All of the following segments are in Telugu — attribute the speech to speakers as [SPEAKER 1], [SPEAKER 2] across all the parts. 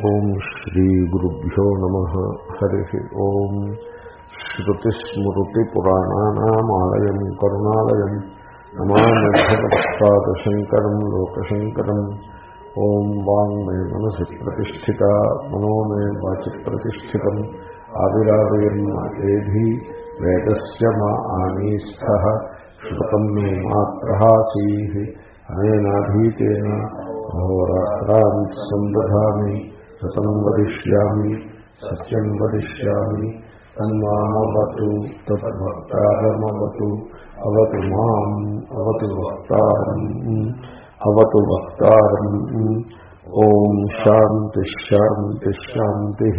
[SPEAKER 1] ఓం శ్రీ గురుభ్యో నమ హరి ఓం శ్రుతిస్మృతిపురాణానామాలయం కరుణాలయం నమామధ్యపక్షాదశంకరం లోకశంకరం ఓం వాంగ్ మే మనసి ప్రతిష్ఠిత మనో మే వాచి ప్రతిష్ఠితం ఆవిరావేర్మేధి వేదస్య మా ఆనీస్థ శ్రుతం మే మాత్రహాసీ अहोरात्राणि सम्दधामि सतम्
[SPEAKER 2] वदिष्यामि सत्यम् वदिष्यामि,
[SPEAKER 1] तन्मामवतु तद्भक्तारमवतु
[SPEAKER 2] अवतु माम्,
[SPEAKER 1] अवतु वक्तारम् अवतु वक्तारम्
[SPEAKER 2] ॐ शान्तिः शान्तिः शान्तिः।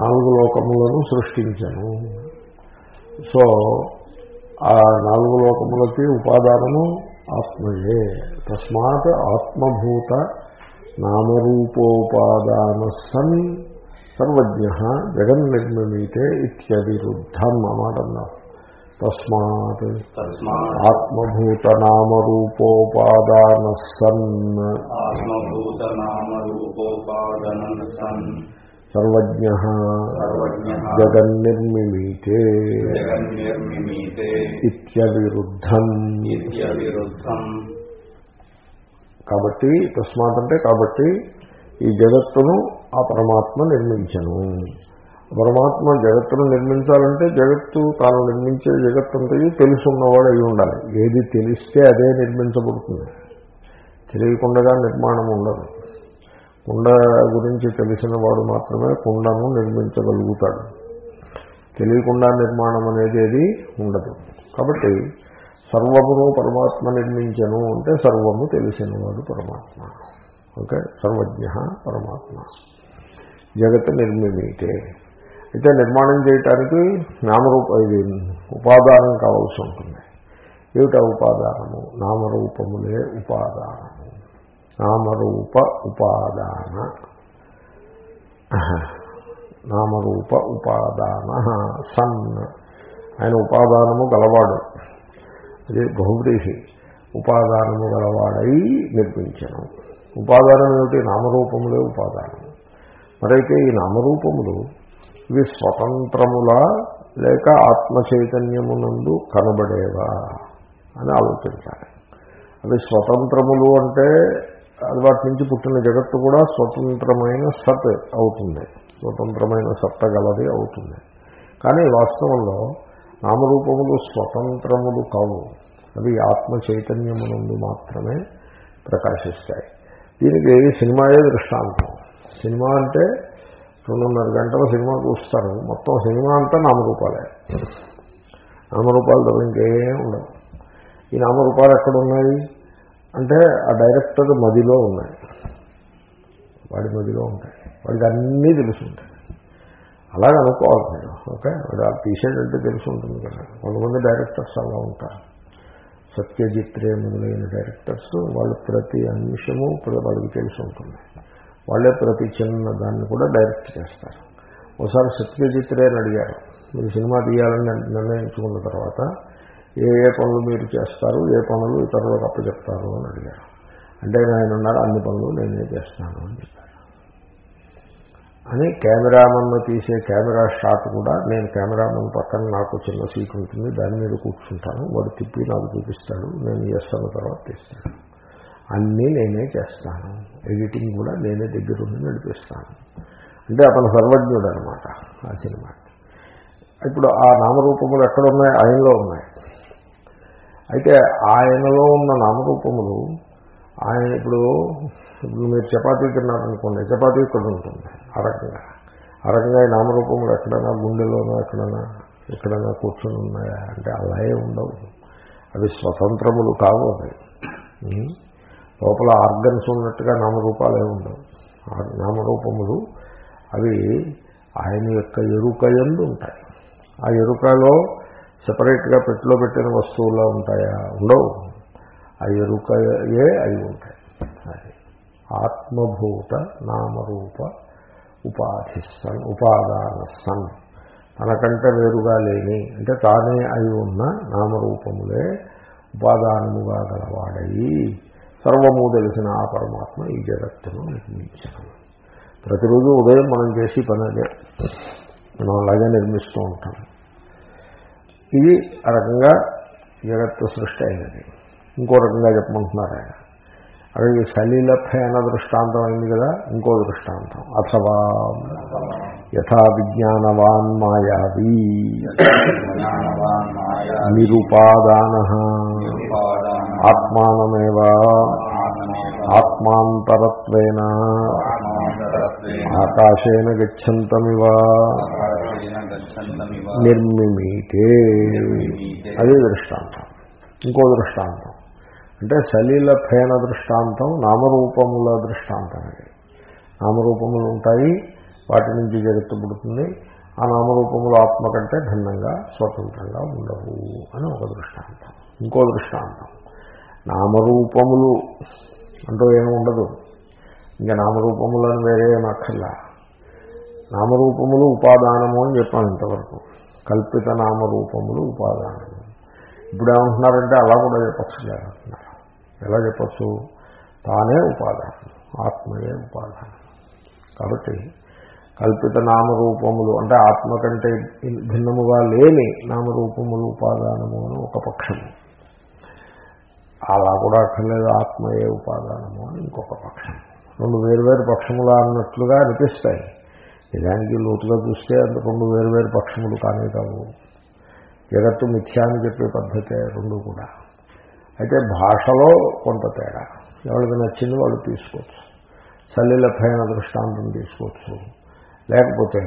[SPEAKER 1] నాలుగు లోకములను సృష్టించను. సో ఆ నాలుగు లోకములకి ఉపాదానము ఆత్మయే. తస్మాత్ ఆత్మభూత నామరూపోపాదాన సన్ సర్వజ్ఞ జగన్నిర్మీతే ఇత్యవిరుద్ధం అన్నమాట అన్నారు. తస్మాత్
[SPEAKER 2] తస్మాత్
[SPEAKER 1] ఆత్మభూత నామరూపోపాదాన సన్ సర్వజ్ఞ జగన్నిర్మిమీతే
[SPEAKER 2] జగన్నిర్మిమీతే
[SPEAKER 1] ఇత్యవిరుద్ధం. కాబట్టి తస్మాత్ అంటే కాబట్టి ఈ జగత్తును ఆ పరమాత్మ నిర్మించను. పరమాత్మ జగత్తును నిర్మించాలంటే జగత్తు తాను నిర్మించే జగత్తంతయు తెలుసున్నవాడు అయి ఉండాలి. ఏది తెలిస్తే అదే నిర్మించబడుతుంది. తెలియకుండా నిర్మాణం ఉండదు. కుండ గురించి తెలిసిన వాడు మాత్రమే కుండను నిర్మించగలుగుతాడు. తెలియకుండా నిర్మాణం అనేది ఏది ఉండదు. కాబట్టి సర్వమును పరమాత్మ నిర్మించను అంటే సర్వము తెలిసినవాడు పరమాత్మ. ఓకే? సర్వజ్ఞ పరమాత్మ. జగత్ నిర్మిమీతే అయితే నిర్మాణం చేయటానికి నామరూప ఇది ఉపాదానం కావాల్సి ఉంటుంది. ఏమిటా ఉపాదానము? నామరూపములే ఉపాదానము. నామరూప ఉపాదాన. నామరూప ఉపాదాన. సన్. ఆయన ఉపాదానము గలవాడు. అది బహువ్రీహి. ఉపాదానము గలవాడై నిర్మించను. ఉపాదానం ఏమిటి నామరూపములే ఉపాదానం మరైతే ఈ నామరూపములు ఇవి స్వతంత్రములా లేక ఆత్మ చైతన్యమునందు కనబడేవా అని ఆలోచించాలి. అవి స్వతంత్రములు అంటే అది వాటి నుంచి పుట్టిన జగత్తు కూడా స్వతంత్రమైన సత్ అవుతుంది. స్వతంత్రమైన సత్త గలది అవుతుంది. కానీ వాస్తవంలో నామరూపములు స్వతంత్రములు కావు. అవి ఆత్మ చైతన్యమునందు మాత్రమే ప్రకాశిస్తాయి. దీనికి సినిమాయే దృష్టాంతం. సినిమా అంటే రెండున్నర గంటల సినిమా చూస్తారు. మొత్తం సినిమా అంతా నామరూపాలే. నామరూపాలు తప్ప ఇంకేం ఉండవు. ఈ నామరూపాలు ఎక్కడ ఉన్నాయి అంటే ఆ డైరెక్టర్ మదిలో ఉన్నాయి. వాడి మదిలో ఉంటాయి. వాడికి అన్నీ తెలుసుంటాయి అలాగే అనుకోవాలి మీరు. ఓకే? వాడు ఆ తీసేటంటే తెలిసి ఉంటుంది కదా. కొంతమంది డైరెక్టర్స్ అలా ఉంటారు. సత్యజిత్ రే మొదలైన డైరెక్టర్స్ వాళ్ళు ప్రతి అంశము వాళ్ళకి తెలిసి ఉంటుంది. వాళ్ళే ప్రతి చిన్న దాన్ని కూడా డైరెక్ట్ చేస్తారు. ఒకసారి సత్యజిత్ రేని అడిగారు మీరు సినిమా తీయాలని నిర్ణయించుకున్న తర్వాత ఏ ఏ పనులు మీరు చేస్తారు ఏ పనులు ఇతరులకు అప్పచెప్తారు అని అడిగారు. అంటే ఆయన ఉన్నారు అన్ని పనులు నేనే చేస్తాను అని చెప్పారు. అని కెమెరామన్ను తీసే కెమెరా షాట్ కూడా నేను కెమెరామన్ పక్కన నాకు చిన్న సీట్ ఉంటుంది దాని మీద కూర్చుంటాను వాడు తిప్పి నాకు చూపిస్తాడు నేను చేస్తాను తర్వాత తీస్తాను. అన్నీ నేనే చేస్తాను. ఎడిటింగ్ కూడా నేనే దగ్గరుండి నడిపిస్తాను. అంటే అతను సర్వజ్ఞుడు అనమాట ఆ సినిమా. ఇప్పుడు ఆ నామరూపములు ఎక్కడ ఉన్నాయి ఆయనలో ఉన్నాయి. అయితే ఆయనలో ఉన్న నామరూపములు ఆయన ఇప్పుడు ఇప్పుడు మీరు చపాతీ తిన్నారనుకోండి చపాతీ ఇక్కడ ఉంటుంది ఆ రకంగా. ఆ రకంగా ఈ నామరూపములు ఎక్కడైనా గుండెలోనో ఎక్కడైనా ఎక్కడైనా కూర్చొని ఉన్నాయా? అంటే అలాగే ఉండవు. అవి స్వతంత్రములు కావు అవి. లోపల ఆర్గన్స్ ఉన్నట్టుగా నామరూపాలు ఏమి ఉండవు. ఆ నామరూపములు అవి ఆయన యొక్క ఎరుక ఎందు ఉంటాయి. ఆ ఎరుకలో సపరేట్గా పెట్టిలో పెట్టిన వస్తువుల్లో ఉంటాయా? ఉండవు. ఆ ఎరుకయే అయి ఉంటాయి. అది ఆత్మభూత నామరూప ఉపాధి సన్ ఉపాదాన సన్. తనకంటే వేరుగా లేని అంటే తానే అయి ఉన్న నామరూపములే ఉపాదానముగా గలవాడయి. సర్వము తెలిసిన ఆ పరమాత్మ ఈ జగత్తును నిర్మించడం. ప్రతిరోజు ఉదయం మనం చేసి పని అదే. మనం అలాగే నిర్మిస్తూ ఉంటాం. ఇది ఆ రకంగా జగత్తు సృష్టి అయినది. ఇంకో రకంగా చెప్పమంటున్నారు ఆయన. అది సలీల ఫేన దృష్టాంతం అయింది కదా ఇంకో దృష్టాంతం. అథవా యథా విజ్ఞానవాన్ మాయావీ. నిరుపాదాన. ఆత్మానమేవా? ఆత్మాంతరత్వేన? ఆకాశేన గచ్చంతమివ?
[SPEAKER 2] ఆకాశేన
[SPEAKER 1] నిర్మిమీతే. అది దృష్టాంతం. ఇంకో దృష్టాంతం. అంటే సలీల ఫేన దృష్టాంతం నామరూపముల దృష్టాంతం అది నామరూపములు ఉంటాయి వాటి నుంచి జగత్తు పుడుతుంది ఆ నామరూపములు ఆత్మ కంటే భిన్నంగా స్వతంత్రంగా ఉండవు అని ఒక దృష్టాంతం. ఇంకో దృష్టాంతం. నామరూపములు అంటూ ఏమి ఉండదు. ఇంకా నామరూపములను వేరే ఏమి నామరూపములు ఉపాదానము అని చెప్పాను ఇంతవరకు. కల్పిత నామరూపములు ఉపాదానము. ఇప్పుడు ఏమంటున్నారంటే అలా కూడా చెప్పచ్చు కదా అంటున్నారు. ఎలా చెప్పచ్చు? తానే ఉపాదానం ఆత్మయే ఉపాదానం. కాబట్టి కల్పిత నామరూపములు అంటే ఆత్మ కంటే భిన్నముగా లేని నామరూపములు ఉపాదానము అని ఒక పక్షము. అలా కూడా అక్కర్లేదు ఆత్మయే ఉపాదానము అని ఇంకొక పక్షం. రెండు వేరువేరు పక్షములు అన్నట్లుగా అనిపిస్తాయి. నిజానికి లోతుగా చూస్తే అంత రెండు వేరువేరు పక్షములు కానీ కావు. జగత్తు మిథ్యా అని చెప్పే పద్ధతే రెండు కూడా. అయితే భాషలో కొంత తేడా. ఎవరికి నచ్చింది వాళ్ళు తీసుకోవచ్చు. సల్లిలభైన దృష్టాంతం తీసుకోవచ్చు. లేకపోతే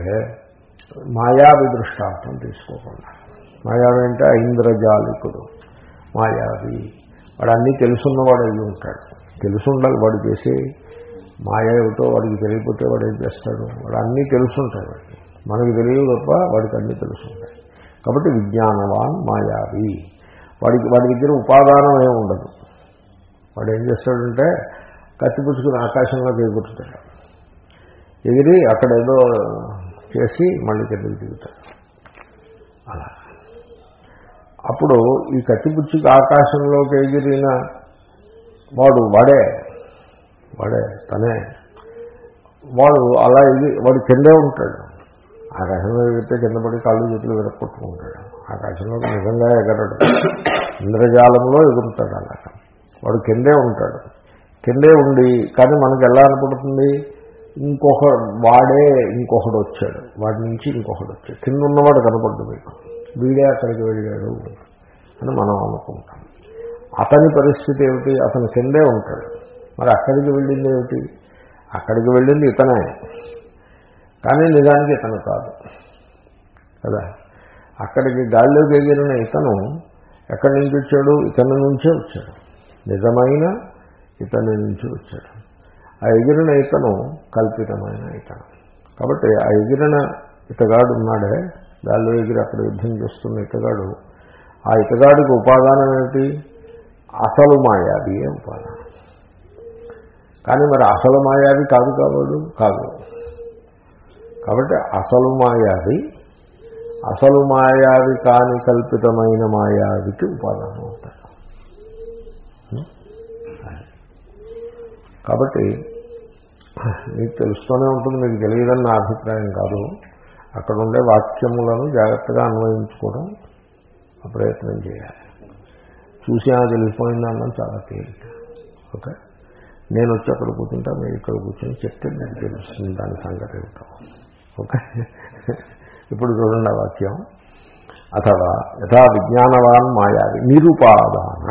[SPEAKER 1] మాయావి దృష్టాంతం తీసుకోకుండా. మాయావి అంటే ఇంద్రజాలికుడు మాయావి. వాడు అన్నీ తెలుసున్నవాడు అయ్యి ఉంటాడు. తెలుసుండాలి వాడు చేసి మాయ ఏమిటో వాడికి తెలియకపోతే వాడు ఏం చేస్తాడు? వాడు అన్నీ తెలుసుంటాయి వాడికి మనకి తెలియదు తప్ప వాడికి అన్నీ తెలుసుంటాయి. కాబట్టి విజ్ఞానవాన్ మాయావి. వాడికి వాడి దగ్గర ఉపాదానం ఏమి ఉండదు. వాడు ఏం చేస్తాడంటే కత్తిపుచ్చుకుని ఆకాశంలో ఎగురుతాడు ఎగిరి అక్కడ ఏదో చేసి మళ్ళీ కిందకి దిగుతాడు. అలా. అప్పుడు ఈ కత్తిపుచ్చుకు ఆకాశంలోకి ఎగిరిన వాడు వాడే వాడే తనే. వాడు అలా ఎగి వాడు కిందే ఉంటాడు. ఆకాశంలో ఎగిరితే కింద పడి కాళ్ళు చేతులు విరక్కొట్టుకుంటాడు. ఆకాశంలోకి నిజంగా ఎగరడు. ఇంద్రజాలంలో ఎగురుతాడు అలాగా వాడు కిందే ఉంటాడు. కిందే ఉండి కానీ మనకు ఎలా అనుకుంటుంది ఇంకొక వాడే ఇంకొకడు వచ్చాడు. వాడి నుంచి ఇంకొకడు వచ్చాడు. కింద ఉన్నవాడు కనపడ్డు మీకు. వీడే అక్కడికి వెళ్ళాడు అని మనం అనుకుంటాం. అతని పరిస్థితి ఏమిటి? అతని కిందే ఉంటాడు. మరి అక్కడికి వెళ్ళింది ఏమిటి? అక్కడికి వెళ్ళింది ఇతనే. కానీ నిజానికి ఇతను కాదు. కదా? అక్కడికి గాల్లోకి ఎగిరిన ఇతను ఎక్కడి నుంచి వచ్చాడు? ఇతని నుంచే వచ్చాడు. నిజమైన ఇతని నుంచి వచ్చాడు. ఆ ఎగిరిన ఇతను కల్పితమైన ఇతను. కాబట్టి ఆ ఎగిరిన ఇతగాడు ఉన్నాడే. గాల్లో ఎగిరి అక్కడ యుద్ధం చేస్తున్న ఇతగాడు ఆ ఇతగాడికి ఉపాదానం ఏమిటి? అసలు మాయాదియే ఉపాదానం? కానీ మరి అసలు మాయాది కాదు కావాడు కాదు. కాబట్టి అసలు మాయాది అసలు మాయాది కాని కల్పితమైన మాయాదికి ఉపాదానం అవుతాడు కాబట్టి మీకు తెలుస్తూనే ఉంటుంది మీకు తెలియదని నా అభిప్రాయం కాదు. అక్కడ ఉండే వాక్యములను జాగ్రత్తగా అన్వయించుకోవడం ప్రయత్నం చేయాలి. చూసి ఆ తెలిసిపోయింది అన్నం చాలా తేలిక. ఓకే? నేను వచ్చి అక్కడ కూర్చుంటా మీరు ఇక్కడ కూర్చొని చెప్తే నేను తెలుస్తుంది దాని సంగతి ఏమిటో ఓకే? ఇప్పుడు చూడండి ఆ వాక్యం. అథవా యథా విజ్ఞానవాన్ మాయాది నిరుపాదాన.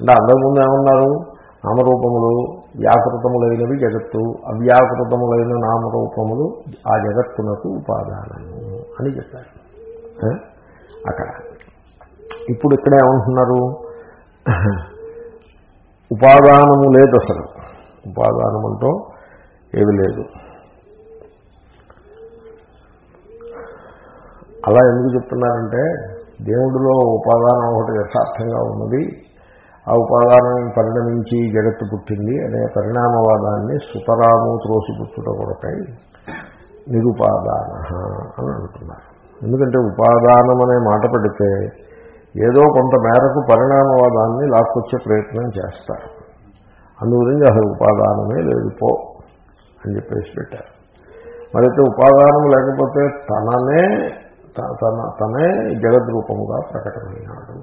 [SPEAKER 1] అంటే అంతకుముందు ఏమన్నారు? నామరూపములు వ్యాకృతములైనవి జగత్తు అవ్యాకృతములైన నామరూపములు ఆ జగత్తునకు ఉపాదానము అని చెప్పారు. అక్కడ. ఇప్పుడు ఇక్కడ ఏమంటున్నారు? ఉపాదానము లేదు అసలు. ఉపాదానం అంటూ ఏమి లేదు. అలా ఎందుకు చెప్తున్నారంటే దేవుడిలో ఉపాదానం ఒకటి యథార్థంగా ఉన్నది ఆ ఉపాదానం పరిణమించి జగత్తు పుట్టింది అనే పరిణామవాదాన్ని సుతరాము త్రోసిపుచ్చుట కొరకై నిరుపాదాన అని అంటున్నారు ఎందుకంటే ఉపాదానం అనే మాట పెడితే ఏదో కొంత మేరకు పరిణామవాదాన్ని లాక్కొచ్చే ప్రయత్నం చేస్తారు. అందుగురించి అసలు ఉపాదానమే లేదు పో అని చెప్పేసి పెట్టారు. మరైతే ఉపాదానం లేకపోతే తననే తన తనే జగద్రూపముగా ప్రకటమైనాడు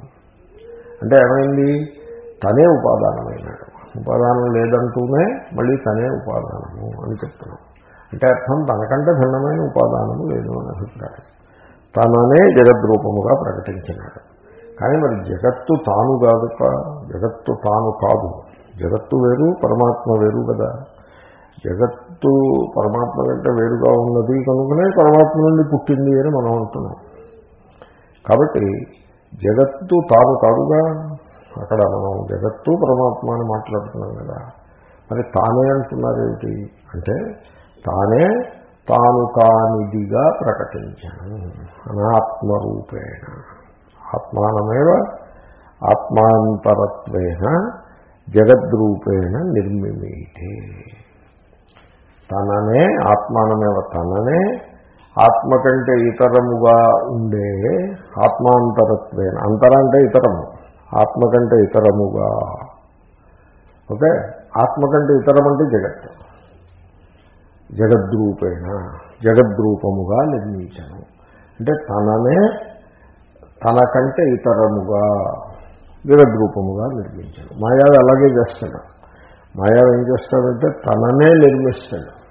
[SPEAKER 1] అంటే ఏమైంది? తనే ఉపాదానమైనాడు. ఉపాదానం లేదంటూనే మళ్ళీ తనే ఉపాదానము అని చెప్తున్నాం అంటే అర్థం తనకంటే భిన్నమైన ఉపాదానము లేదు అని అభిప్రాయం. తననే జగద్రూపముగా ప్రకటించినాడు. కానీ మరి జగత్తు తాను కాదు జగత్తు తాను కాదు. జగత్తు వేరు పరమాత్మ వేరు కదా. జగత్తు పరమాత్మ కంటే వేరుగా ఉన్నది కనుకనే పరమాత్మ నుండి పుట్టింది అని మనం అంటున్నాం. కాబట్టి జగత్తు తాను కాదుగా అక్కడ మనం జగత్తు పరమాత్మ అని మాట్లాడుతున్నాం కదా. మరి తానే అంటున్నారేమిటి? అంటే తానే తాను కానిదిగా ప్రకటించాను. అనాత్మరూపేణ. ఆత్మానమేవ ఆత్మాంతరత్వేన జగద్రూపేణ నిర్మిమీతే. తననే ఆత్మానమేవ తననే ఆత్మ కంటే ఇతరముగా ఉండే ఆత్మాంతరత్వేన. అంతరం అంటే ఇతరము. ఆత్మ కంటే ఇతరముగా. ఓకే? ఆత్మ కంటే ఇతరం అంటే జగత్. జగద్రూపేణ జగద్రూపముగా నిర్మించను అంటే తననే తనకంటే ఇతరముగా జగద్రూపముగా నిర్మించాడు మాయావి అలాగే చేస్తాడు. మాయావి ఏం చేస్తాడంటే తననే నిర్మిస్తాడు.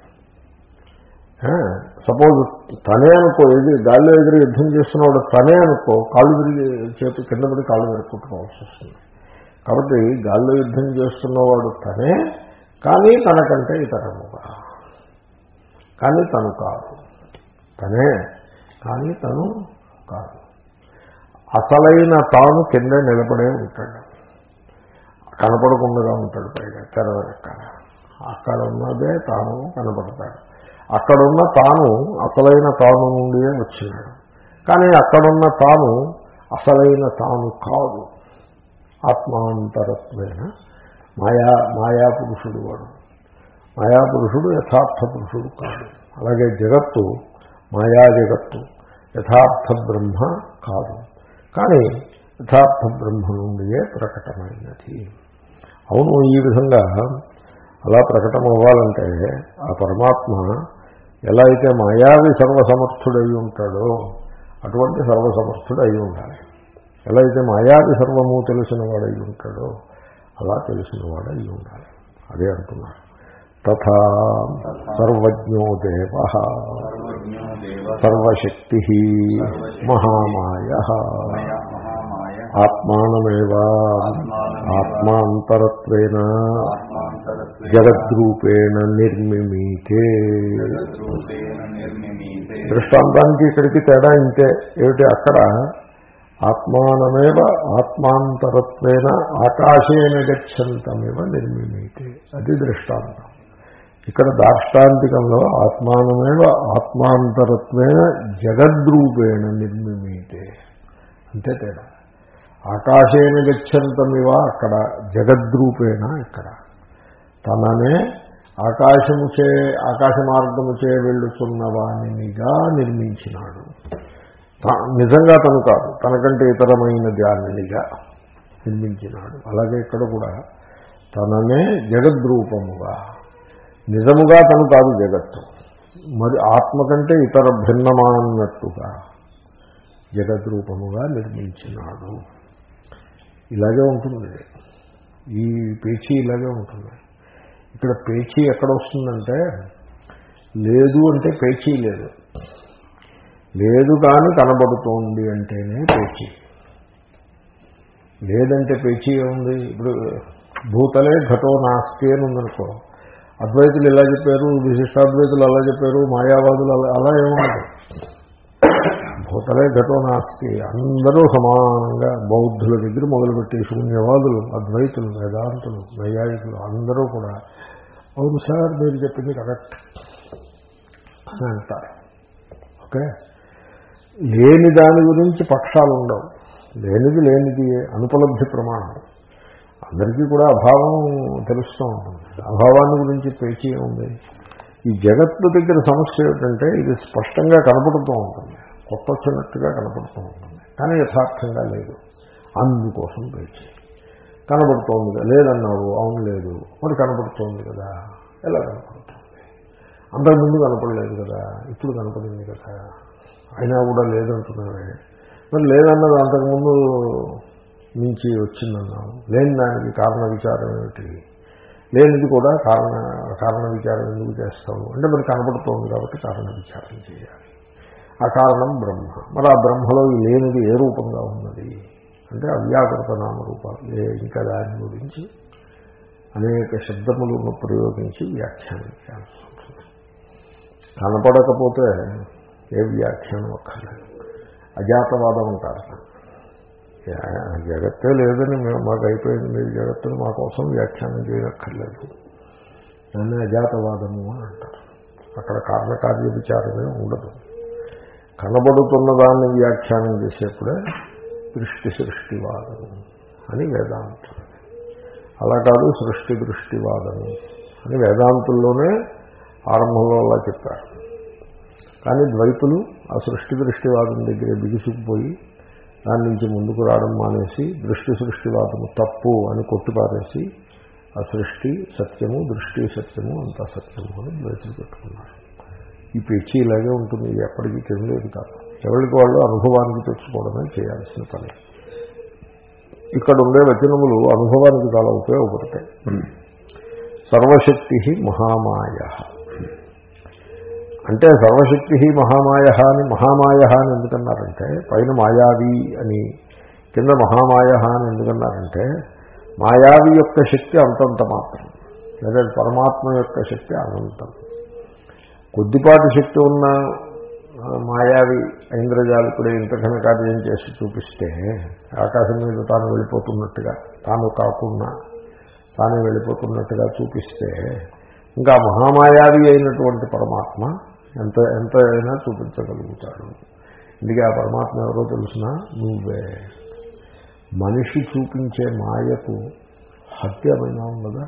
[SPEAKER 1] సపోజ్ తనే అనుకో ఎదురు గాల్లో ఎదురు యుద్ధం చేస్తున్నవాడు తనే అనుకో కాళ్ళు విరిగి చేతి కింద పడి కాళ్ళు పెట్టుకోవాల్సి వస్తుంది. కాబట్టి గాల్లో యుద్ధం చేస్తున్నవాడు తనే కానీ తనకంటే ఇతరము కానీ తను కాదు. తనే కానీ తను కాదు. అసలైన తాను కింద నిలబడే ఉంటాడు. కనపడకుండా ఉంటాడు పైగా తెర అక్కడ ఉన్నదే తాను కనపడతాడు. అక్కడున్న తాను అసలైన తాను నుండియే వచ్చినాడు. కానీ అక్కడున్న తాను అసలైన తాను కాదు. ఆత్మాంతరత్వైన మాయా మాయాపురుషుడు వాడు. మాయాపురుషుడు యథార్థ పురుషుడు కాదు. అలాగే జగత్తు మాయా జగత్తు యథార్థ బ్రహ్మ కాదు. కానీ యథార్థ బ్రహ్మ నుండియే ప్రకటమైనది. అవును ఈ విధంగా అలా ప్రకటమవ్వాలంటే ఆ పరమాత్మ ఎలా అయితే మాయావి సర్వసమర్థుడై ఉంటాడో అటువంటి సర్వసమర్థుడు అయి ఉండాలి. ఎలా అయితే మాయావి సర్వము తెలిసిన వాడై ఉంటాడో అలా తెలిసిన వాడు ఉండాలి. అదే అంటున్నారు. తథా సర్వజ్ఞో దేవ సర్వశక్తి మహామాయ. ఆత్మానమేవా. ఆత్మాంతరత్వేన. జగద్రూపేణ నిర్మిమీతే. దృష్టాంతానికి ఇక్కడికి తేడా ఇంతే. ఏమిటి? అక్కడ ఆత్మానమేవ ఆత్మాంతరత్వేన ఆకాశేన గచ్చంతమేవ నిర్మిమీతే. అది దృష్టాంతం. ఇక్కడ దార్ష్టాంతికంలో ఆత్మానమేవ ఆత్మాంతరత్వేన జగద్రూపేణ నిర్మిమీతే. అంతే తేడా. ఆకాశేన గచ్చంతమివ అక్కడ జగద్రూపేణ ఇక్కడ. తననే ఆకాశము చే ఆకాశ మార్గము చే వెళ్ళుతున్న వాణినిగా నిర్మించినాడు నిజంగా తను కాదు తనకంటే ఇతరమైన దానినిగా నిర్మించినాడు. అలాగే ఇక్కడ కూడా తననే జగద్రూపముగా నిజముగా తను కాదు జగత్తు మరి ఆత్మ కంటే ఇతర భిన్నమాన్నట్టుగా జగద్రూపముగా నిర్మించినాడు. ఇలాగే ఉంటుంది. ఈ పేచీ ఇలాగే ఉంటుంది. ఇక్కడ పేచీ ఎక్కడ వస్తుందంటే లేదు అంటే పేచీ లేదు. లేదు కానీ కనబడుతోంది అంటేనే పేచీ. లేదంటే పేచీ ఉంది ఇప్పుడు భూతలే ఘటో నాస్తి అని ఉందనుకో. అద్వైతులు ఇలా చెప్పారు విశిష్టాద్వైతులు అలా చెప్పారు మాయావాదులు అలా అలా ఏముండదు భూతలే ఘటో నాస్తి. అందరూ సమానంగా బౌద్ధుల దగ్గర మొదలుపెట్టి శూన్యవాదులు అద్వైతులు వేదాంతులు నైయాయికులు అందరూ కూడా అవును సార్ మీరు చెప్పింది కరెక్ట్ అని అంటారు. ఓకే? లేని దాని గురించి పక్షాలు ఉండవు. లేనిది లేనిది అనుపలబ్ధి ప్రమాణం. అందరికీ కూడా అభావం తెలుస్తూ ఉంటుంది. అభావాన్ని గురించి పేచీ ఉంది ఈ జగత్తు దగ్గర సమస్య ఏమిటంటే ఇది స్పష్టంగా కనపడుతూ ఉంటుంది. కొత్త కనపడుతూ ఉంటుంది. కానీ యథార్థంగా లేదు. అందుకోసం పేచి కనబడుతోంది కదా లేదన్నావు అవును లేదు. మరి కనపడుతోంది కదా ఎలా కనపడుతుంది? అంతకుముందు కనపడలేదు కదా ఇప్పుడు కనపడింది కదా. అయినా కూడా లేదంటున్నావే. మరి లేదన్నది అంతకుముందు మించి వచ్చిందన్నావు. లేని దానికి కారణ విచారం ఏమిటి? లేనిది కూడా కారణ కారణ విచారం ఎందుకు చేస్తావు? అంటే మరి కనపడుతోంది కాబట్టి కారణ విచారం చేయాలి. ఆ కారణం బ్రహ్మ. మరి ఆ బ్రహ్మలో ఈ లేనిది ఏ రూపంగా ఉన్నది? అంటే అవ్యాకృత నామరూపాలు ఏ ఇంకా దాని గురించి అనేక శబ్దములను ప్రయోగించి వ్యాఖ్యానం చేయాల్సి ఉంటుంది కనపడకపోతే ఏ వ్యాఖ్యానం అక్కర్లేదు. అజాతవాదం అంటారు. జగత్తే లేదని మేము మాకు అయిపోయింది. మీరు జగత్తును మా కోసం వ్యాఖ్యానం చేయక్కర్లేదు దాన్ని అజాతవాదము అని అంటారు. అక్కడ కారణకార్య విచారమే ఉండదు. కనబడుతున్న దాన్ని వ్యాఖ్యానం చేసేప్పుడే దృష్టి సృష్టివాదము అని వేదాంతం. అలా కాదు సృష్టి దృష్టివాదము అని వేదాంతుల్లోనే ఆరంభంలో అలా చెప్పారు. కానీ ద్వైతులు ఆ సృష్టి దృష్టివాదం దగ్గర బిగుసుకుపోయి దాని నుంచి ముందుకు రావడం మానేసి దృష్టి సృష్టివాదము తప్పు అని కొట్టుపారేసి ఆ సృష్టి సత్యము దృష్టి సత్యము అంతా సత్యము అని ద్వైతులు పెట్టుకున్నారు. ఈ పిచ్చి ఇలాగే ఉంటుంది ఇది ఎప్పటికీ తెలియదు కాదు. ఎవరికి వాళ్ళు అనుభవానికి తెచ్చుకోవడమే చేయాల్సిన పని. ఇక్కడ ఉండే వచనములు అనుభవానికి చాలా ఉపయోగపడతాయి. సర్వశక్తి మహామాయ. అంటే సర్వశక్తి మహామాయ అని మహామాయ అని ఎందుకన్నారంటే పైన మాయావి అని కింద మహామాయ అని ఎందుకన్నారంటే మాయావి యొక్క శక్తి అంతంత మాత్రం. లేదా పరమాత్మ యొక్క శక్తి అనంతం. కొద్దిపాటి శక్తి ఉన్న మాయావి ఐంద్రజాలికుడే ఇంతకన కార్యం చేసి చూపిస్తే ఆకాశం మీద తాను వెళ్ళిపోతున్నట్టుగా తాను కాకుండా తానే వెళ్ళిపోతున్నట్టుగా చూపిస్తే ఇంకా మహామాయావి అయినటువంటి పరమాత్మ ఎంత ఎంత అయినా చూపించగలుగుతాడు. ఇందుకే ఆ పరమాత్మ ఎవరో తెలిసినా? నువ్వే. మనిషి చూపించే మాయకు హత్యమైనా ఉన్నదా?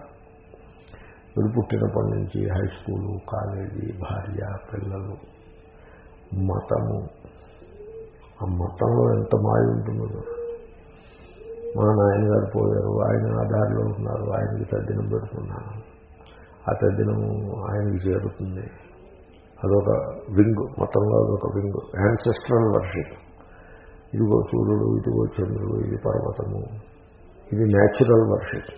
[SPEAKER 1] వీడు పుట్టినప్పటి నుంచి హై స్కూలు కాలేజీ భార్య పిల్లలు మతము. ఆ మతంలో ఎంత మాయ ఉంటుందో మా నాయనగారు పోయారు ఆయన ఆ దారిలో ఉన్నారు ఆయనకి తద్దినం పెడుతున్నాను. ఆ తద్దినము ఆయనకి చేరుతుంది. అదొక వింగ్ మతంలో అదొక వింగ్ యాన్సెస్ట్రల్ వర్షిప్ ఇదిగో సూర్యుడు ఇదిగో చంద్రుడు ఇది పర్వతము. ఇది న్యాచురల్ వర్షిప్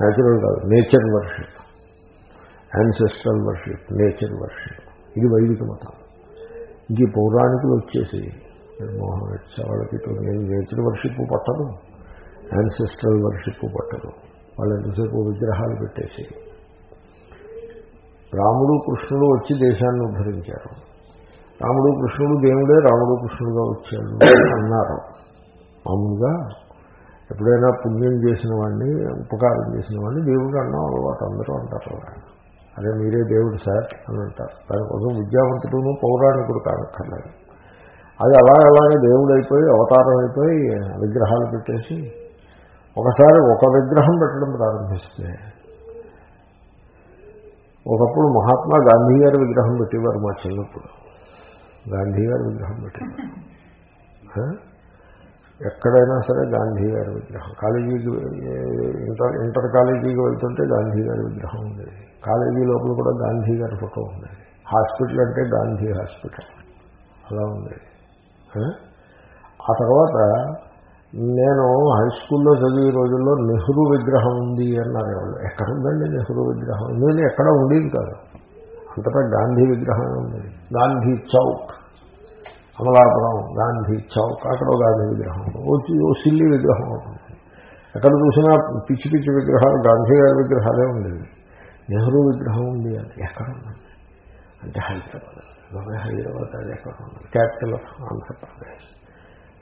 [SPEAKER 1] న్యాచురల్ కాదు nature worship ancestral worship nature worship ఇది వైదిక మతం. ఇంక పౌరాణికులు వచ్చేసి మోహన్ వాళ్ళకి నేను నేచర్ వర్షిప్ పట్టదు యాన్సెస్ట్రల్ వర్షిప్ పట్టదు. వాళ్ళు ఎంతసేపు విగ్రహాలు పెట్టేసి రాముడు కృష్ణుడు వచ్చి దేశాన్ని ఉద్ధరించారు. రాముడు కృష్ణుడు దేవుడే రాముడు కృష్ణుడుగా వచ్చాడు అన్నారు. మామూలుగా ఎప్పుడైనా పుణ్యం చేసిన వాడిని ఉపకారం చేసిన వాడిని దేవుడు అన్నాం అలవాటు అందరూ అంటారు. అదే మీరే దేవుడు సార్ అని అంటారు. దానికోసం విద్యావంతుడును పౌరాణికుడు కానక్కర్లేదు. అది అలా అలాగే దేవుడు అయిపోయి అవతారం అయిపోయి విగ్రహాలు పెట్టేసి ఒకసారి ఒక విగ్రహం పెట్టడం ప్రారంభిస్తే ఒకప్పుడు మహాత్మా గాంధీ గారి విగ్రహం పెట్టేవారు మా చిన్నప్పుడు. గాంధీ గారి విగ్రహం పెట్టేవారు. ఎక్కడైనా సరే గాంధీ గారి విగ్రహం. కాలేజీకి ఇంటర్ ఇంటర్ కాలేజీకి వెళ్తుంటే గాంధీ గారి విగ్రహం ఉండేది. కాలేజీ లోపల కూడా గాంధీ గారి ఫోటో ఉండేది హాస్పిటల్ అంటే గాంధీ హాస్పిటల్. అలా ఉండేది ఆ తర్వాత నేను హై స్కూల్లో చదివే రోజుల్లో నెహ్రూ విగ్రహం ఉంది అన్నారు వాళ్ళు ఎక్కడ ఉందండి నెహ్రూ విగ్రహం? నేను ఎక్కడ ఉండేది కాదు. అంతటా గాంధీ విగ్రహం ఉంది. గాంధీ చౌక్. అమలాపురం గాంధీ చౌక్. అక్కడ గాంధీ విగ్రహం వచ్చి ఓ సిల్లి విగ్రహం ఉంటుంది ఎక్కడ చూసినా పిచ్చి పిచ్చి విగ్రహాలు గాంధీ గారి విగ్రహాలే ఉండేవి. నెహ్రూ విగ్రహం ఉంది అని ఎక్కడ ఉందండి అంటే హైదరాబాద్. హైదరాబాద్ అది ఎక్కడ ఉంది క్యాపిటల్ ఆఫ్ ఆంధ్రప్రదేశ్.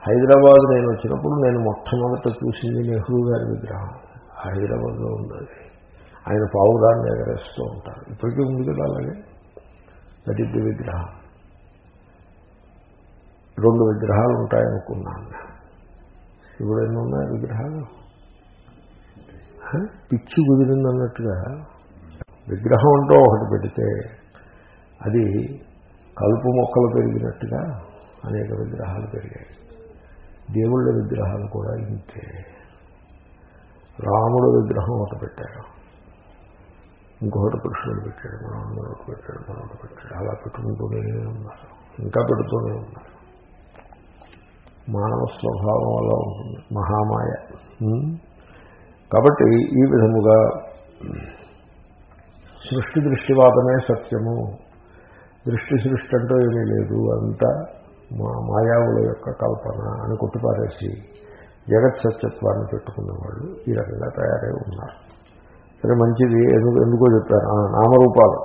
[SPEAKER 1] హైదరాబాద్ నేను వచ్చినప్పుడు నేను మొట్టమొదట చూసింది నెహ్రూ గారి విగ్రహం. హైదరాబాద్లో ఉన్నది. ఆయన పావురాన్ని ఎగరేస్తూ ఉంటారు. ఇప్పటికీ ఉంది కదా అలాగే? దరిద్ర విగ్రహం. రెండు విగ్రహాలు ఉంటాయనుకున్నాను. ఇప్పుడు ఎన్ని ఉన్నాయి విగ్రహాలు? పిచ్చి కుదిరిందన్నట్టుగా విగ్రహం అంటూ ఒకటి పెడితే అది కలుపు మొక్కలు పెరిగినట్టుగా అనేక విగ్రహాలు పెరిగాయి. దేవుళ్ళ విగ్రహాలు కూడా ఇంతే. రాముడు విగ్రహం ఒకటి పెట్టారు ఇంకొకటి కృష్ణుడు పెట్టాడు మనోడు ఒకటి పెట్టాడు మనోడు పెట్టాడు. అలా పెట్టుకుంటూనే ఉన్నారు. ఇంకా పెడుతూనే ఉన్నారు. మానవ స్వభావం అలా ఉంటుంది. మహామాయ. కాబట్టి ఈ విధముగా సృష్టి దృష్టివాదమే సత్యము. దృష్టి సృష్టి అంటూ ఏమీ లేదు. అంతా మా మాయావుల యొక్క కల్పన అని కొట్టిపారేసి జగత్ సత్యత్వాన్ని పెట్టుకున్న వాళ్ళు ఈ రకంగా తయారై ఉన్నారు. సరే మంచిది. ఎందుకు ఎందుకో చెప్పారు నామరూపాలు.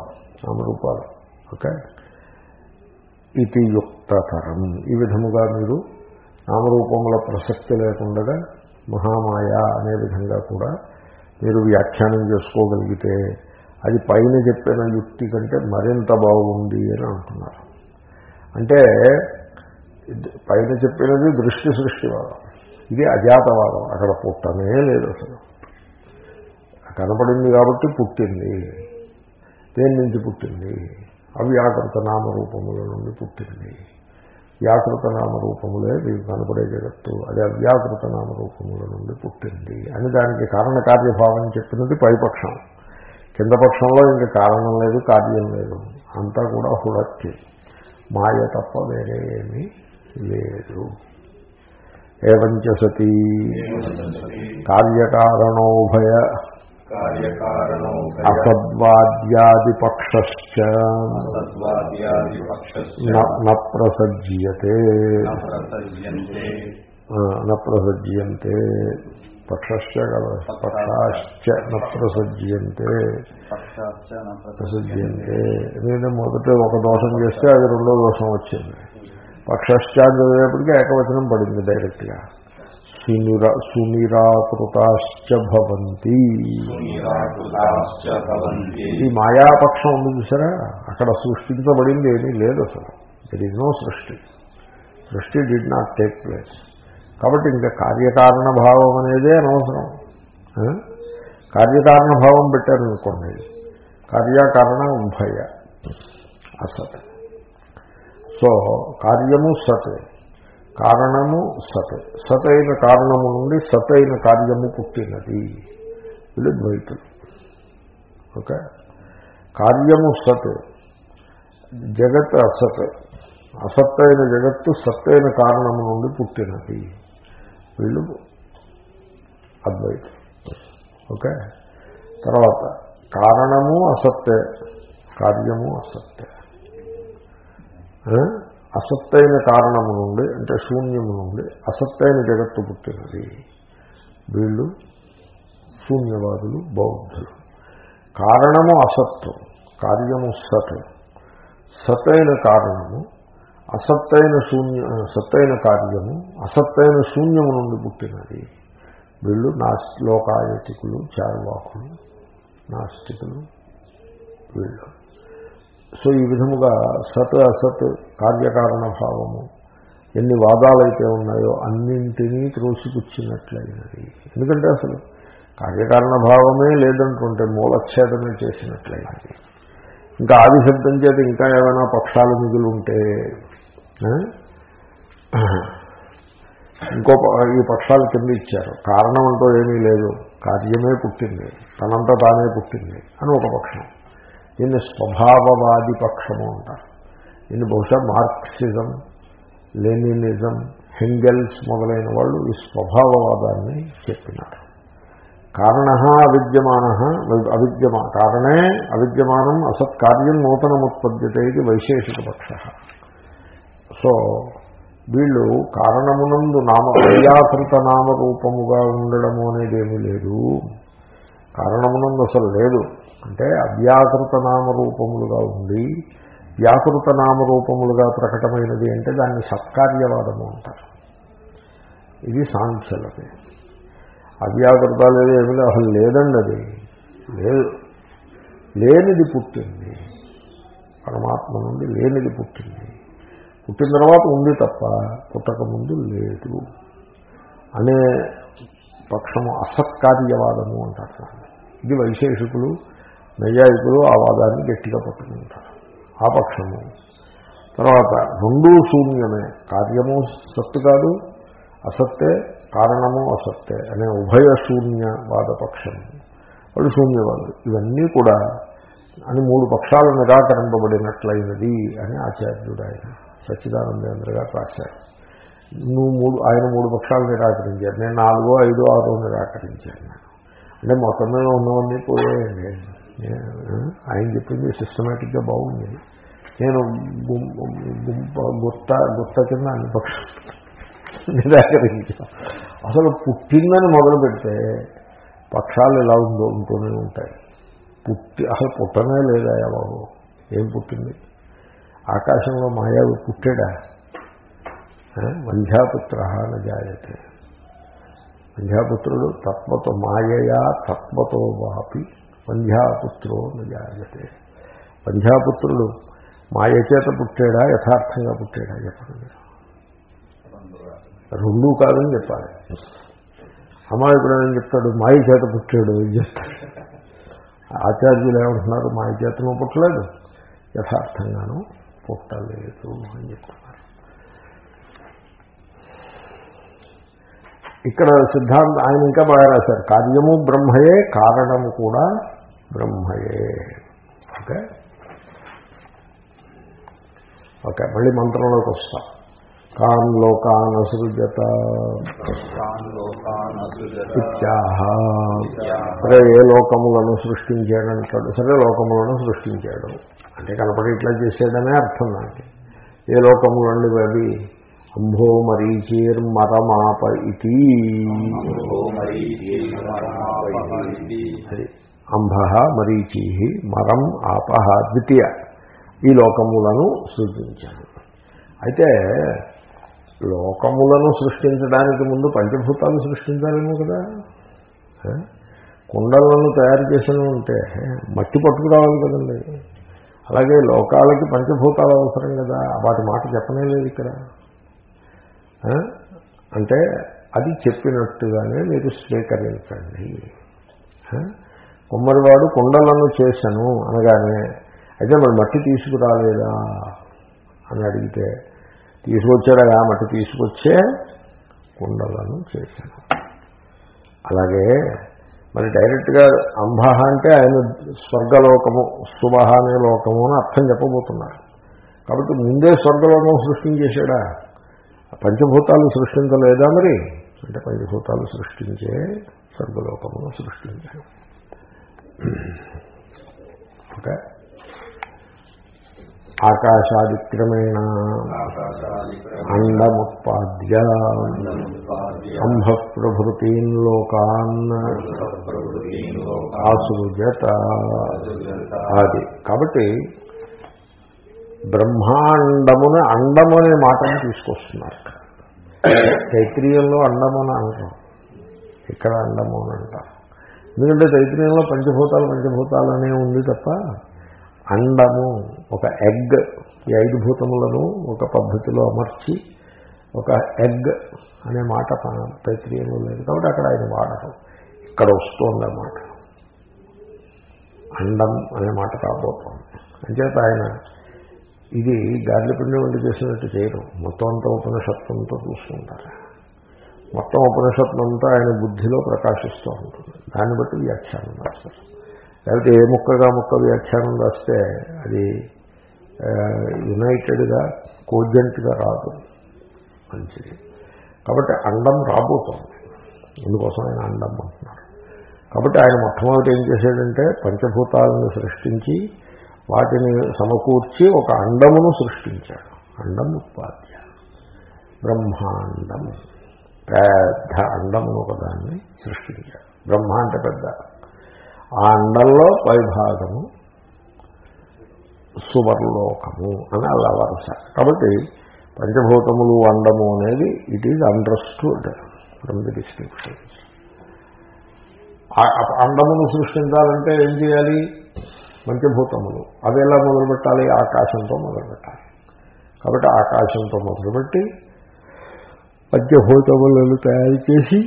[SPEAKER 1] నామరూపాలు. ఓకే? ఇది యుక్తతరం ఈ విధముగా మీరు నామరూపముల ప్రసక్తి లేకుండా మహామాయ అనే విధంగా కూడా మీరు వ్యాఖ్యానం చేసుకోగలిగితే అది పైన చెప్పిన యుక్తి కంటే మరింత బాగుంది అని అంటున్నారు. అంటే పైన చెప్పినది దృష్టి సృష్టివాదం. ఇది అజాతవాదం. అక్కడ పుట్టనే లేదు అసలు. కనపడింది కాబట్టి పుట్టింది. దేని నుంచి పుట్టింది? అవ్యాకృత నామరూపముల నుండి పుట్టింది. వ్యాకృత నామరూపములే మీకు కనపడే జగత్తు. అది అవ్యాకృత నామరూపముల నుండి పుట్టింది. అని దానికి కారణ కార్యభావం చెప్పినది పైపక్షం. కింద పక్షంలో ఇంకా కారణం లేదు కార్యం లేదు. అంతా కూడా హుడక్కి. మాయ తప్ప వేరే ఏమీ లేదు. ఏవంచ సతీ? కార్యకారణోభయ. న ప్రసజ్యతే.
[SPEAKER 2] ప్రసజ్యంతే.
[SPEAKER 1] పక్షశ్చ కదా పక్షాశ్చ న ప్రసజ్యంతే. ప్రసజ్యంతే. ఎందుకంటే మొదట ఒక దోషం చేస్తే అది రెండో దోషం వచ్చింది. పక్షశ్చ చదివేపటికి ఏకవచనం పడింది డైరెక్ట్గా. సునిరా సునిరాకృతాశ్చ భవంతి.
[SPEAKER 2] సునిరాకృతాశ్చ భవంతి.
[SPEAKER 1] ఈ మాయాపక్షం ఉంది చూసారా? అక్కడ సృష్టించబడింది ఏమీ లేదు అసలు. దట్ ఈజ్ నో సృష్టి. సృష్టి డిడ్ నాట్ టేక్ ప్లేస్ కాబట్టి ఇంకా కార్యకారణ భావం అనేదే అనవసరం. కార్యకారణ భావం పెట్టారనుకోండి కార్యకారణ ఉభయ అసత్. సో కార్యము సత్ కారణము సత్. సత్ అయిన కారణము నుండి సత్ అయిన కార్యము పుట్టినది. వీళ్ళు ద్వైతులు. ఓకే? కార్యము సత్ జగత్ అసత్. అసత్తైన జగత్తు సత్తైన కారణము నుండి పుట్టినది. వీళ్ళు అద్వైతం ఓకే? తర్వాత కారణము అసత్తే కార్యము అసత్తే. అసత్తైన కారణము నుండి అంటే శూన్యము నుండి అసత్తైన జగత్తు పుట్టినది. వీళ్ళు శూన్యవాదులు బౌద్ధులు. కారణము అసత్తు కార్యము సత్. సత్తైన కారణము అసత్తైన శూన్య సత్తైన కార్యము అసత్తైన శూన్యము నుండి పుట్టినది. వీళ్ళు నాస్లోకాయతికులు చార్వాకులు నాస్తికులు వీళ్ళు. సో ఈ విధముగా సత్ అసత్ కార్యకారణ భావము ఎన్ని వాదాలైతే ఉన్నాయో అన్నింటినీ త్రోసిపుచ్చినట్లయినది. ఎందుకంటే అసలు కార్యకారణ భావమే లేదంటుంటే మూలఛేదమే చేసినట్లయినది. ఇంకా ఆది శబ్దం చేత ఇంకా ఏమైనా పక్షాలు మిగులు ఉంటే ఇంకో ఈ పక్షాలు కింద ఇచ్చారు. కారణం అంటూ ఏమీ లేదు. కార్యమే పుట్టింది. తనంతా తానే పుట్టింది అని ఒక పక్షం. దీన్ని స్వభావవాది పక్షము అంటారు. దీన్ని బహుశా మార్క్సిజం లెనినిజం హెంగెల్స్ మొదలైన వాళ్ళు ఈ స్వభావవాదాన్ని చెప్పినారు. కారణ అవిద్యమాన అవిద్యమా కారణే అవిద్యమానం అసత్కార్యం నూతనముత్పద్యతే ఇది వైశేషిక పక్ష. సో వీళ్ళు కారణమునందు నామ క్రియాకృత నామరూపముగా ఉండడము అనేది ఏమీ లేదు. కారణమునందు అసలు లేదు. అంటే అవ్యాకృత నామరూపములుగా ఉండి వ్యాకృత నామరూపములుగా ప్రకటమైనది అంటే దాన్ని సత్కార్యవాదము అంటారు. ఇది సాంఖ్యులది. అవ్యాకృత లేదు ఏమి లేదు అసలు లేదండి అది. లేదు. లేనిది పుట్టింది. పరమాత్మ నుండి లేనిది పుట్టింది. పుట్టిన తర్వాత ఉంది తప్ప పుట్టక ముందు లేదు అనే పక్షము అసత్కార్యవాదము అంటారు ఇది వైశేషికులు నైయాయికులు ఆ వాదాన్ని గట్టిగా పట్టుకుంటారు ఆ పక్షము. తర్వాత రెండూ శూన్యమే. కార్యము సత్తు కాదు అసత్తే కారణము అసత్తే అనే ఉభయ శూన్యవాద పక్షం. వాళ్ళు శూన్యవాదులు. ఇవన్నీ కూడా అని మూడు పక్షాలు నిరాకరింపబడినట్లయినది అని ఆచార్యుడు ఆయన సచ్చిదానందేంద్ర గారు రాశారు. నువ్వు మూడు ఆయన మూడు పక్షాలు నిరాకరించారు. నేను నాలుగో ఐదో ఆరో నిరాకరించాను నేను. అంటే మొత్తం మీద ఉన్నవన్నీ పోయాయండి. ఆయన చెప్పింది సిస్టమేటిక్గా బాగుంది. నేను గుత్త గుత్త కింద అన్ని పక్షాలు నిరాకరించాను. అసలు పుట్టిందని మొదలు పెడితే పక్షాలు ఎలా ఉందో ఉంటూనే ఉంటాయి. పుట్టి అసలు పుట్టనే లేదా బాబు? ఏం పుట్టింది? ఆకాశంలో మాయావి పుట్టాడా? ఆ? వంధ్యాపుత్ర నజాయతే వంధ్యాపుత్రుడు తత్వతో మాయయా తత్వతో వాపి వంధ్యాపుత్రో నజాయతే వంధ్యాపుత్రుడు మాయ చేత పుట్టాడా? యథార్థంగా పుట్టాడా? చెప్పండి రెండూ కాదని చెప్పాలి. అమాయకుడు ఏం చెప్తాడు? మాయ చేత పుట్టాడు ఏం చెప్తాడు. ఆచార్యులు ఏమంటున్నారు? మాయ చేతను పుట్టలేదు. యథార్థంగాను పుట్టలేదు అని చెప్తున్నారు ఇక్కడ సిద్ధాంతం ఆయన ఇంకా బాగా రాశారు. కార్యము బ్రహ్మయే కారణము కూడా బ్రహ్మయే. ఓకే? ఓకే మళ్ళీ మంత్రంలోకి వస్తాం. కాన్ లోకాన్ అసృజత
[SPEAKER 2] తాన్ లోకాన్ అసృజత
[SPEAKER 1] ఇత్యాహ. సరే ఏ లోకములను సృష్టించాడంటాడు సరే లోకములను సృష్టించాడు. అంటే కనపడి ఇట్లా చేసాడనే అర్థం దానికి ఏ లోకములండి అవి అంభో మరీచీర్ మరమాప ఇది అంభ మరీచీ మరం ఆపహ ద్వితీయ. ఈ లోకములను సృజించాడు. అయితే లోకములను సృష్టించడానికి ముందు పంచభూతాలు సృష్టించాలేమో కదా? కుండలను తయారు చేసిన ఉంటే మట్టి పట్టుకురావాలి కదండి. అలాగే లోకాలకి పంచభూతాలు అవసరం కదా? వాటి మాట చెప్పనే లేదు ఇక్కడ. అంటే అది చెప్పినట్టుగానే మీరు స్వీకరించండి. కుమ్మరివాడు కుండలను చేశాను అనగానే అయితే మరి మట్టి తీసుకురాలేదా? అని అడిగితే తీసుకొచ్చాడా మట్టి తీసుకొచ్చే కుండలను చేశాను. అలాగే మరి డైరెక్ట్గా అంబ అంటే ఆయన స్వర్గలోకము శుభ అనే లోకము అని అర్థం చెప్పబోతున్నారు. కాబట్టి ముందే స్వర్గలోకం సృష్టించేశాడా? పంచభూతాలు సృష్టించలేదా మరి? అంటే పంచభూతాలు సృష్టించే స్వర్గలోకమును సృష్టించాడు. ఓకే? ఆకాశాదిక్రమేణ
[SPEAKER 2] ఆకాశాది
[SPEAKER 1] అండముత్పాద్య
[SPEAKER 2] ప్రముత్పాద్య
[SPEAKER 1] అంభ ప్రభృతీన్ లోకాన్ ఆసృజత అది. కాబట్టి బ్రహ్మాండమున అండము అనే మాటను తీసుకొస్తున్నారు. తైత్రీయంలో అండము అని అంటాం ఇక్కడ అండము అని అంటారు. ఎందుకంటే తైత్రీయంలో పంచభూతాలు పంచభూతాలు అనే ఉంది తప్ప అండము ఒక ఎగ్ ఈ ఐదు భూతములను ఒక పద్ధతిలో అమర్చి ఒక ఎగ్ అనే మాట ప- తైత్రీయంలో లేదు కాబట్టి అక్కడ ఆయన వాడరు. ఇక్కడ వస్తుందన్నమాట. అండం అనే మాట రాబోతోంది అంచేత ఆయన ఇది గార్లిపిండి వంటి చేసినట్టు చేయడం మొత్తం అంతా ఉపనిషత్తులతో చూసుకుంటారు మొత్తం ఉపనిషత్తులంతా ఆయన బుద్ధిలో ప్రకాశిస్తూ ఉంటుంది. దాన్ని బట్టి వ్యాఖ్యానం రాస్తారు. లేకపోతే ఏ ముక్కగా ముక్క వ్యాఖ్యానం రాస్తే అది యునైటెడ్గా కోజెంట్గా రాదు. మంచిది. కాబట్టి అండం రాబోతోంది. ఇందుకోసం ఆయన అండం అంటున్నారు. కాబట్టి ఆయన మొట్టమొదటి ఏం చేశాడంటే పంచభూతాలను సృష్టించి వాటిని సమకూర్చి ఒక అండమును సృష్టించాడు. అండం ఉత్పాద్య బ్రహ్మాండం. పెద్ద అండమును ఒకదాన్ని సృష్టించాడు. బ్రహ్మ అంటే పెద్ద. ఆ అండంలో పైభాగము సువర్లోకము అని అలా వరస. కాబట్టి పంచభూతములు అండము అనేది it is understood from the description అండమును సృష్టించాలంటే ఏం చేయాలి? పంచభూతములు. అవి ఎలా మొదలుపెట్టాలి? ఆకాశంతో మొదలుపెట్టాలి. కాబట్టి ఆకాశంతో మొదలుపెట్టి పంచభూతములను తయారు చేసి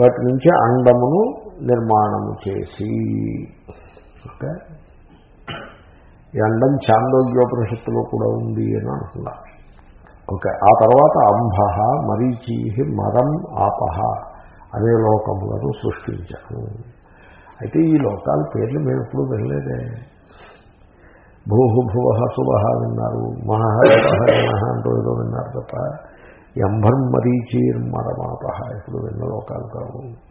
[SPEAKER 1] వాటి నుంచి అండమును నిర్మాణము చేసి. ఓకే? ఈ అండం చాందోగ్యోపనిషత్తులో కూడా ఉంది అని అనుకున్నా ఓకే ఆ తర్వాత అంబ మరీచీ మరం ఆపహ అనే లోకములను సృష్టించాను అయితే ఈ లోకాల పేర్లు మేము ఎప్పుడు వినలేదే. భూహు భువ శుభ విన్నారు మహ అంటూ ఏదో విన్నారు తప్ప ఎంభం మరీచీర్ మరమాపహ ఎప్పుడు విన్న లోకాలు కావు.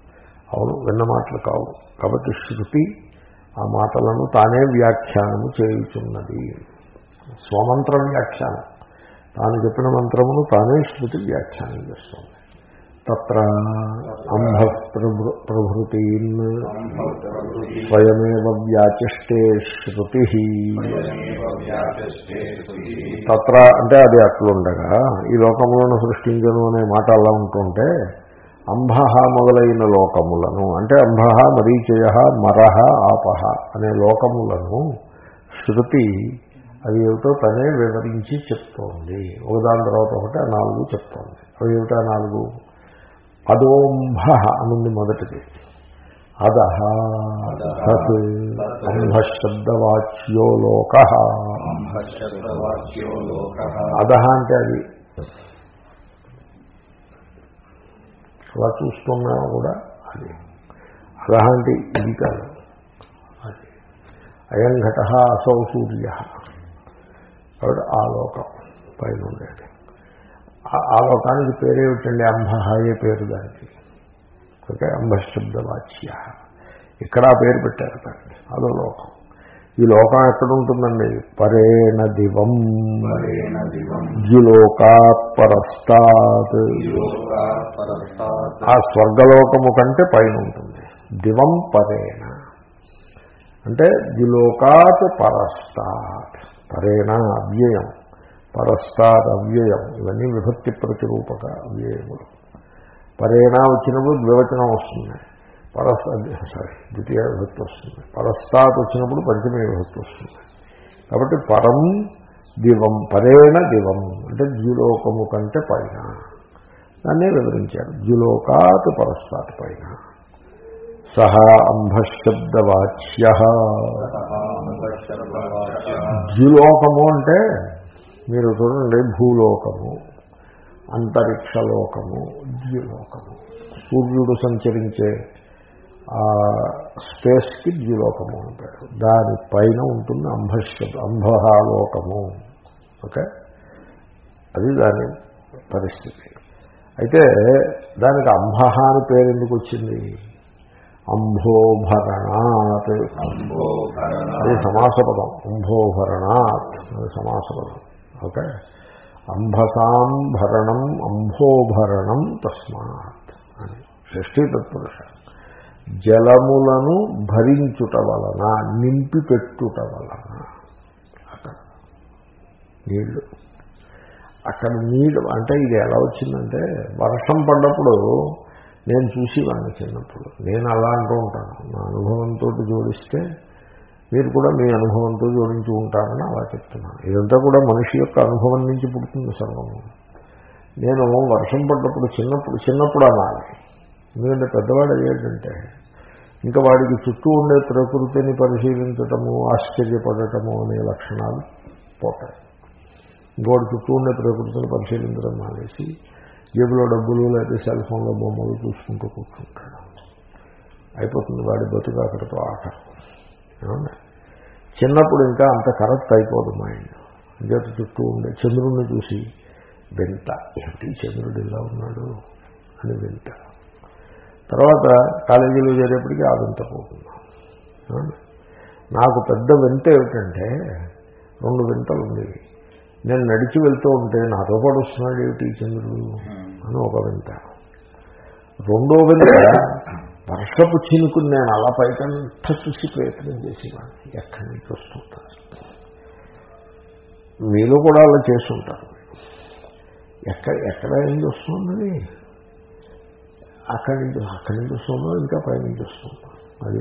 [SPEAKER 1] అవును విన్న మాటలు కావు. కాబట్టి శృతి ఆ మాటలను తానే వ్యాఖ్యానము చేయుచున్నది. స్వమంత్ర వ్యాఖ్యానం. తాను చెప్పిన మంత్రమును తానే శృతి వ్యాఖ్యానం చేస్తుంది. తత్ర అంభ ప్రభృతి స్వయమేవ వ్యాచిష్టే శృతి. తత్ర అంటే అది అట్లుండగా ఈ లోకంలోనూ సృష్టించను అనే మాట అలా ఉంటుంటే అంబ మొదలైన లోకములను అంటే అంబ మరీచయ మరహ ఆపహ అనే లోకములను శృతి అది ఏమిటో తనే వివరించి చెప్తోంది. ఒకదాని తర్వాత ఒకటి నాలుగు చెప్తోంది. అవి ఏమిటా నాలుగు? అదోంభ అనుంది మొదటిది. అదహ సత్ అంభశబ్దవాచ్యో లోక. అదహ అంటే అది. అలా చూస్తున్నా కూడా అది. అదహ అంటే ఇది కాదు. అది. అయం ఘట అసౌ సూర్య. కాబట్టి ఆ లోకం పైన ఉండేది ఆ లోకానికి పేరేమిటండి అంబహాయే పేరు దానికి? ఓకే అంబశబ్దవాచ్య ఇక్కడ పేరు పెట్టారు దానికి అదో లోకం. ఈ లోకం ఎక్కడ ఉంటుందండి పరేణ దివం. ద్యులోకాత్ పరస్తాత్. ఆ స్వర్గలోకము కంటే పైన ఉంటుంది దివం పరేణ. అంటే ద్యులోకాత్ పరస్తాత్. పరేణ అవ్యయం. పరస్తాద్ అవ్యయం. ఇవన్నీ విభక్తి ప్రతిరూపక అవ్యయములు. పరేణ వచ్చినప్పుడు ద్వివచనం వస్తుంది. పరస్ సారీ ద్వితీయ విభక్తి వస్తుంది. పరస్సాత్ వచ్చినప్పుడు పంచమీ విభక్తి వస్తుంది. కాబట్టి పరం దివం పరేణ దివం అంటే ద్యులోకము కంటే పైన. దాన్నే వివరించారు. ద్యులోకాత్ పరస్తాత్ పైన. సహ అంభశబ్దవాచ్య ద్యులోకము అంటే మీరు చూడండి భూలోకము అంతరిక్షలోకము ద్యులోకము. సూర్యుడు సంచరించే ఆ స్పేస్కి ద్యులోకము అని పేరు. దానిపైన ఉంటుంది అంభశ అంబహాలోకము ఓకే? అది దాని పరిస్థితి. అయితే దానికి అంబహ అని పేరు ఎందుకు వచ్చింది? అంభోభరణాత్. అది సమాసపదం. అంభోభరణాత్. అది సమాసపదం. ఓకే? అంభసాం భరణం అంభోభరణం తస్మాత్. అని. షష్ఠీ తత్పురుష. జలములను భరించుట వలన నింపి పెట్టుట వలన. అక్కడ నీళ్ళు. అక్కడ నీళ్ళు అంటే ఇది ఎలా వచ్చిందంటే వర్షం పడ్డప్పుడు నేను చూసేవాడిని చిన్నప్పుడు. నేను అలా అంటూ ఉంటాను. నా అనుభవంతో జోడిస్తే మీరు కూడా మీ అనుభవంతో జోడించి ఉంటారని అలా చెప్తున్నాను. ఇదంతా కూడా మనిషి యొక్క అనుభవం నుంచి పుడుతుంది సర్వము. నేను వర్షం పడ్డప్పుడు చిన్నప్పుడు చిన్నప్పుడు అనాలి ఎందుకంటే పెద్దవాడు అయ్యాడంటే. ఇంకా వాడికి చుట్టూ ఉండే ప్రకృతిని పరిశీలించటము ఆశ్చర్యపడటము అనే లక్షణాలు పోతాయి. ఇంకోటి చుట్టూ ఉండే ప్రకృతిని పరిశీలించడం మానేసి జేబులో డబ్బులు లేదా సెల్ ఫోన్లో బొమ్మలు చూసుకుంటూ కూర్చుంటాడు. అయిపోతుంది వాడి బతుకు అక్కడితో ఆట. చిన్నప్పుడు ఇంకా అంత కరెక్ట్ అయిపోదు మైండ్. అంచేత చుట్టూ ఉండే చంద్రుడిని చూసి వింత ఏమిటి చంద్రుడు ఇలా ఉన్నాడు? అని వింత తర్వాత కాలేజీలో చేరేప్పటికీ ఆ? వింత పోతుంది నాకు పెద్ద వింత ఏమిటంటే రెండు వింతలు ఉండేవి నేను నడిచి వెళ్తూ ఉంటే నాతో పాటు వస్తున్నాడు ఏమిటి చంద్రుడు అని ఒక వింత. రెండో వింత వర్షపు చినుకుని నేను అలా పైకంత చూసి ప్రయత్నం చేసేవాడిని. ఎక్కడి నుంచి వస్తుంటారు? మీలో కూడా అలా చేస్తుంటారు. ఎక్కడ ఎక్కడ ఏం వస్తుంది అక్కడి నుంచి అక్కడి నుంచి వస్తుందో ఇంకా పైనుంచి వస్తుందో. అది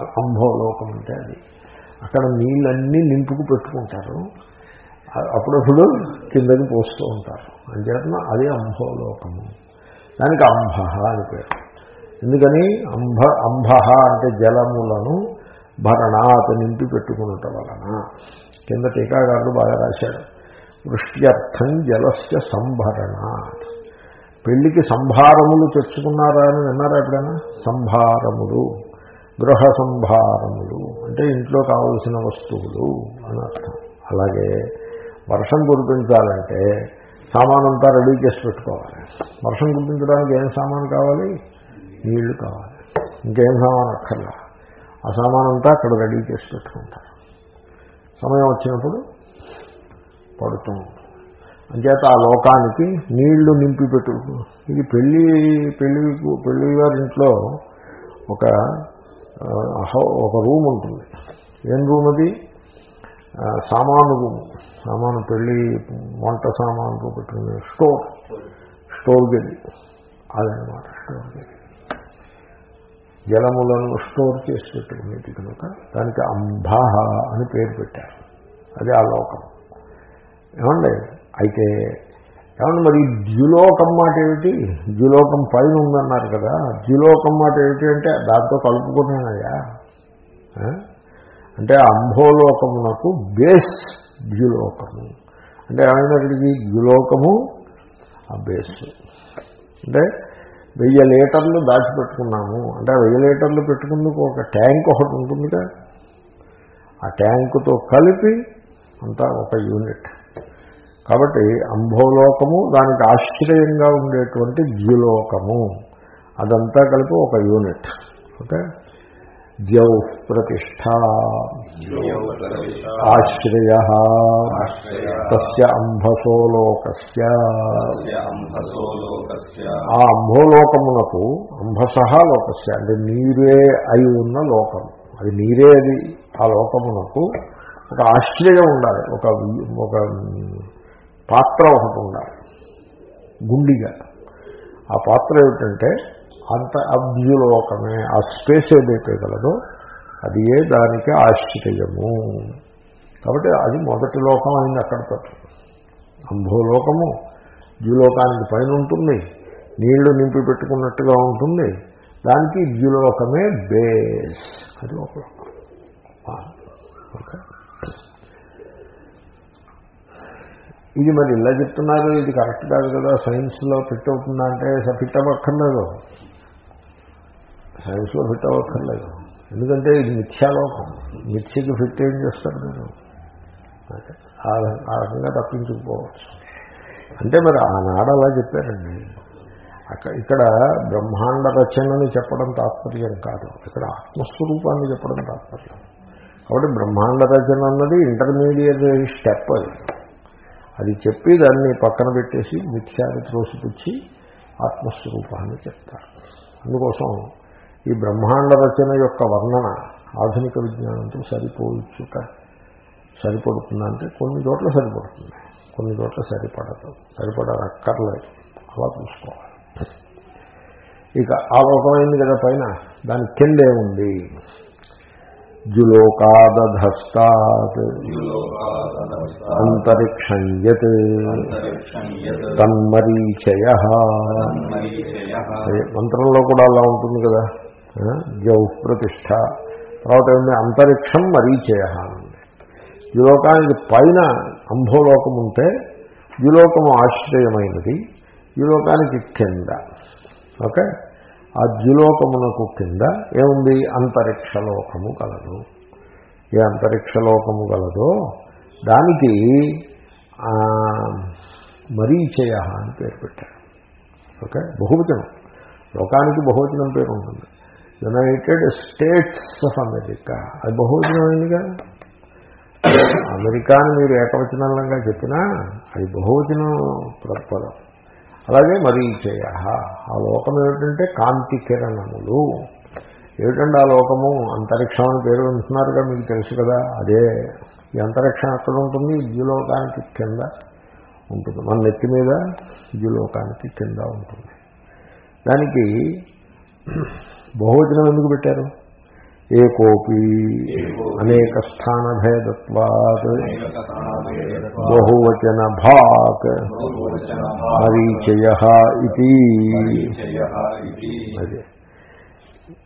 [SPEAKER 1] అంభోలోకం అంటే అది. అక్కడ నీళ్ళన్నీ నింపుకు పెట్టుకుంటారు. అప్పుడప్పుడు కిందకి పోస్తూ ఉంటారు. అంచేతన అది అంభోలోకము దానికి అంభ అని పేరు. ఎందుకని? అంబ అంభ అంటే జలములను భరణాత్ నింపి పెట్టుకున్నట వలన. కింద టీకాగారులు బాగా రాశాడు. వృష్ట్యర్థం జలస్య సంభరణాత్. పెళ్ళికి సంభారములు తెచ్చుకున్నారా అని విన్నారా ఎప్పుడైనా? సంభారములు. గృహ సంభారములు. అంటే ఇంట్లో కావలసిన వస్తువులు అని అర్థం. అలాగే వర్షం కురిపించాలంటే సామానంతా రెడీ చేసి పెట్టుకోవాలి. వర్షం కురిపించడానికి ఏం సామాను కావాలి? నీళ్ళు కావాలి. ఇంకేం సామాన్ అక్కర్లా. ఆ సామానంతా అక్కడ రెడీ చేసి పెట్టుకుంటారు. సమయం వచ్చినప్పుడు పడుతూ అంచేత ఆ లోకానికి నీళ్ళు నింపి పెట్టు ఇది పెళ్ళి పెళ్ళి పెళ్ళి గారింట్లో ఒక హౌ- ఒక రూమ్ ఉంటుంది. ఏం రూమ్ అది? సామాను రూమ్. సామాను పెళ్ళి వంట సామాను పెట్టుకునే స్టోర్. స్టోర్ గది. అదనమాట స్టోర్ గది. జలములను స్టోర్ చేసి పెట్టుకునేది కనుక. దానికి అంబాహ అని పేరు పెట్టారు. అది ఆ లోకం. ఏమండి? అయితే ఏమన్నా మరి ద్యులోకం మాట ఏమిటి? ద్యులోకం పైన ఉందన్నారు కదా ద్యులోకం మాట ఏమిటి అంటే దాంతో కలుపుకున్నానయ్యా. అంటే అంభోలోకమునకు బేస్ ద్యులోకము. అంటే ఏమైనప్పటికీ ద్యులోకము ఆ బేస్. అంటే వెయ్యి లీటర్లు దాచిపెట్టుకున్నాము. అంటే వెయ్యి లీటర్లు పెట్టుకుందుకు ఒక ట్యాంక్ ఒకటి ఉంటుందిగా. ఆ ట్యాంకుతో కలిపి అంతా ఒక యూనిట్. కాబట్టి అంభోలోకము దానికి ఆశ్చర్యంగా ఉండేటువంటి ద్యులోకము. అదంతా కలిపి ఒక యూనిట్. ఓకే? ద్యౌ ప్రతిష్ట ఆశ్రయ. తస్య ఆ అంభోలోకమునకు అంభస లోకస్య. అంటే నీరే అయి ఉన్న లోకం. అది నీరే అది. ఆ లోకమునకు ఒక ఆశ్రయం ఉండాలి. ఒక ఒక పాత్ర ఒకటి ఉండాలి. గుండిగా. ఆ పాత్ర ఏమిటంటే అంత అభ్యులోకమే ఆ స్పేస్ ఏదైతే కలదో అది ఏ దానికి ఆశ్చర్యము కాబట్టి అది మొదటి లోకం అయింది అక్కడితో అంభోలోకము ద్యులోకానికి పైన ఉంటుంది. నీళ్ళు నింపి పెట్టుకున్నట్టుగా ఉంటుంది. దానికి ద్యులోకమే బేస్. అది ఒక లోకం. ఓకే. ఇది మరి ఇలా చెప్తున్నారు ఇది కరెక్ట్ కాదు కదా సైన్స్లో ఫిట్ అవుతుందా అంటే ఫిట్ అవ్వక్కర్లేదు సైన్స్లో ఫిట్ అవ్వక్కర్లేదు ఎందుకంటే ఇది మిథ్యాలోకం. మిథ్యకి ఫిట్ ఏం చేస్తారు మీరు? ఆ రకంగా తప్పించుకుపోవచ్చు అంటే మరి ఆనాడు అలా చెప్పారండి. అక్కడ ఇక్కడ బ్రహ్మాండ రచనని చెప్పడం తాత్పర్యం కాదు. ఇక్కడ ఆత్మస్వరూపాన్ని చెప్పడం తాత్పర్యం. కాబట్టి బ్రహ్మాండ రచన అన్నది ఇంటర్మీడియట్ స్టెప్ అది. అది చెప్పి దాన్ని పక్కన పెట్టేసి మిథ్యాన్ని త్రోసిపుచ్చి ఆత్మస్వరూపాన్ని చెప్తారు. అందుకోసం ఈ బ్రహ్మాండ రచన యొక్క వర్ణన ఆధునిక విజ్ఞానంతో సరిపోల్చుట సరిపడుతుందంటే కొన్ని చోట్ల సరిపడుతుంది. కొన్ని చోట్ల సరిపడదు. సరిపడక్కర్లేదు అలా చూసుకోవాలి. ఇక ఆ లోకమైంది కదా పైన. దాని కిందే ఉంది జులోకాదధస్తాత్. అంతరిక్షం యత్. తన్మరీచయ మంత్రంలో కూడా అలా ఉంటుంది కదా? జౌ ప్రతిష్ట తర్వాత ఏంటి అంతరిక్షం మరీచయ అని ఉంది ద్యులోకానికి పైన అంభోలోకం ఉంటే ద్యులోకము ఆశ్రయమైనది. ద్యులోకానికి కింద. ఓకే? ఆ ద్యులోకమునకు కింద ఏముంది? అంతరిక్షలోకము కలదు. ఏ అంతరిక్షలోకము గలదో దానికి మరీచయ అని పేరు పెట్టారు. ఓకే? బహువచనం. లోకానికి బహువచనం పేరు ఉంటుంది. United States of America. అది బహువచనమైందిగా అమెరికాని మీరు ఏకవచనంగా చెప్పినా అది బహువచనం పదం అలాగే మరీచయ. ఆ లోకం ఏమిటంటే కాంతి కిరణములు. ఏమిటండి ఆ లోకము? అంతరిక్షం అని పేరు వింటున్నారుగా మీకు తెలుసు కదా. అదే ఈ అంతరిక్షం ఎక్కడ ఉంటుంది? ద్యులోకానికి కింద ఉంటుంది. మన నెత్తి మీద ద్యులోకానికి కింద ఉంటుంది. దానికి బహువచనం ఎందుకు పెట్టారు? ఏకోపి అనేక స్థాన భేదత్వాత్ బహువచన భాక్ మరీచయ ఇది అదే.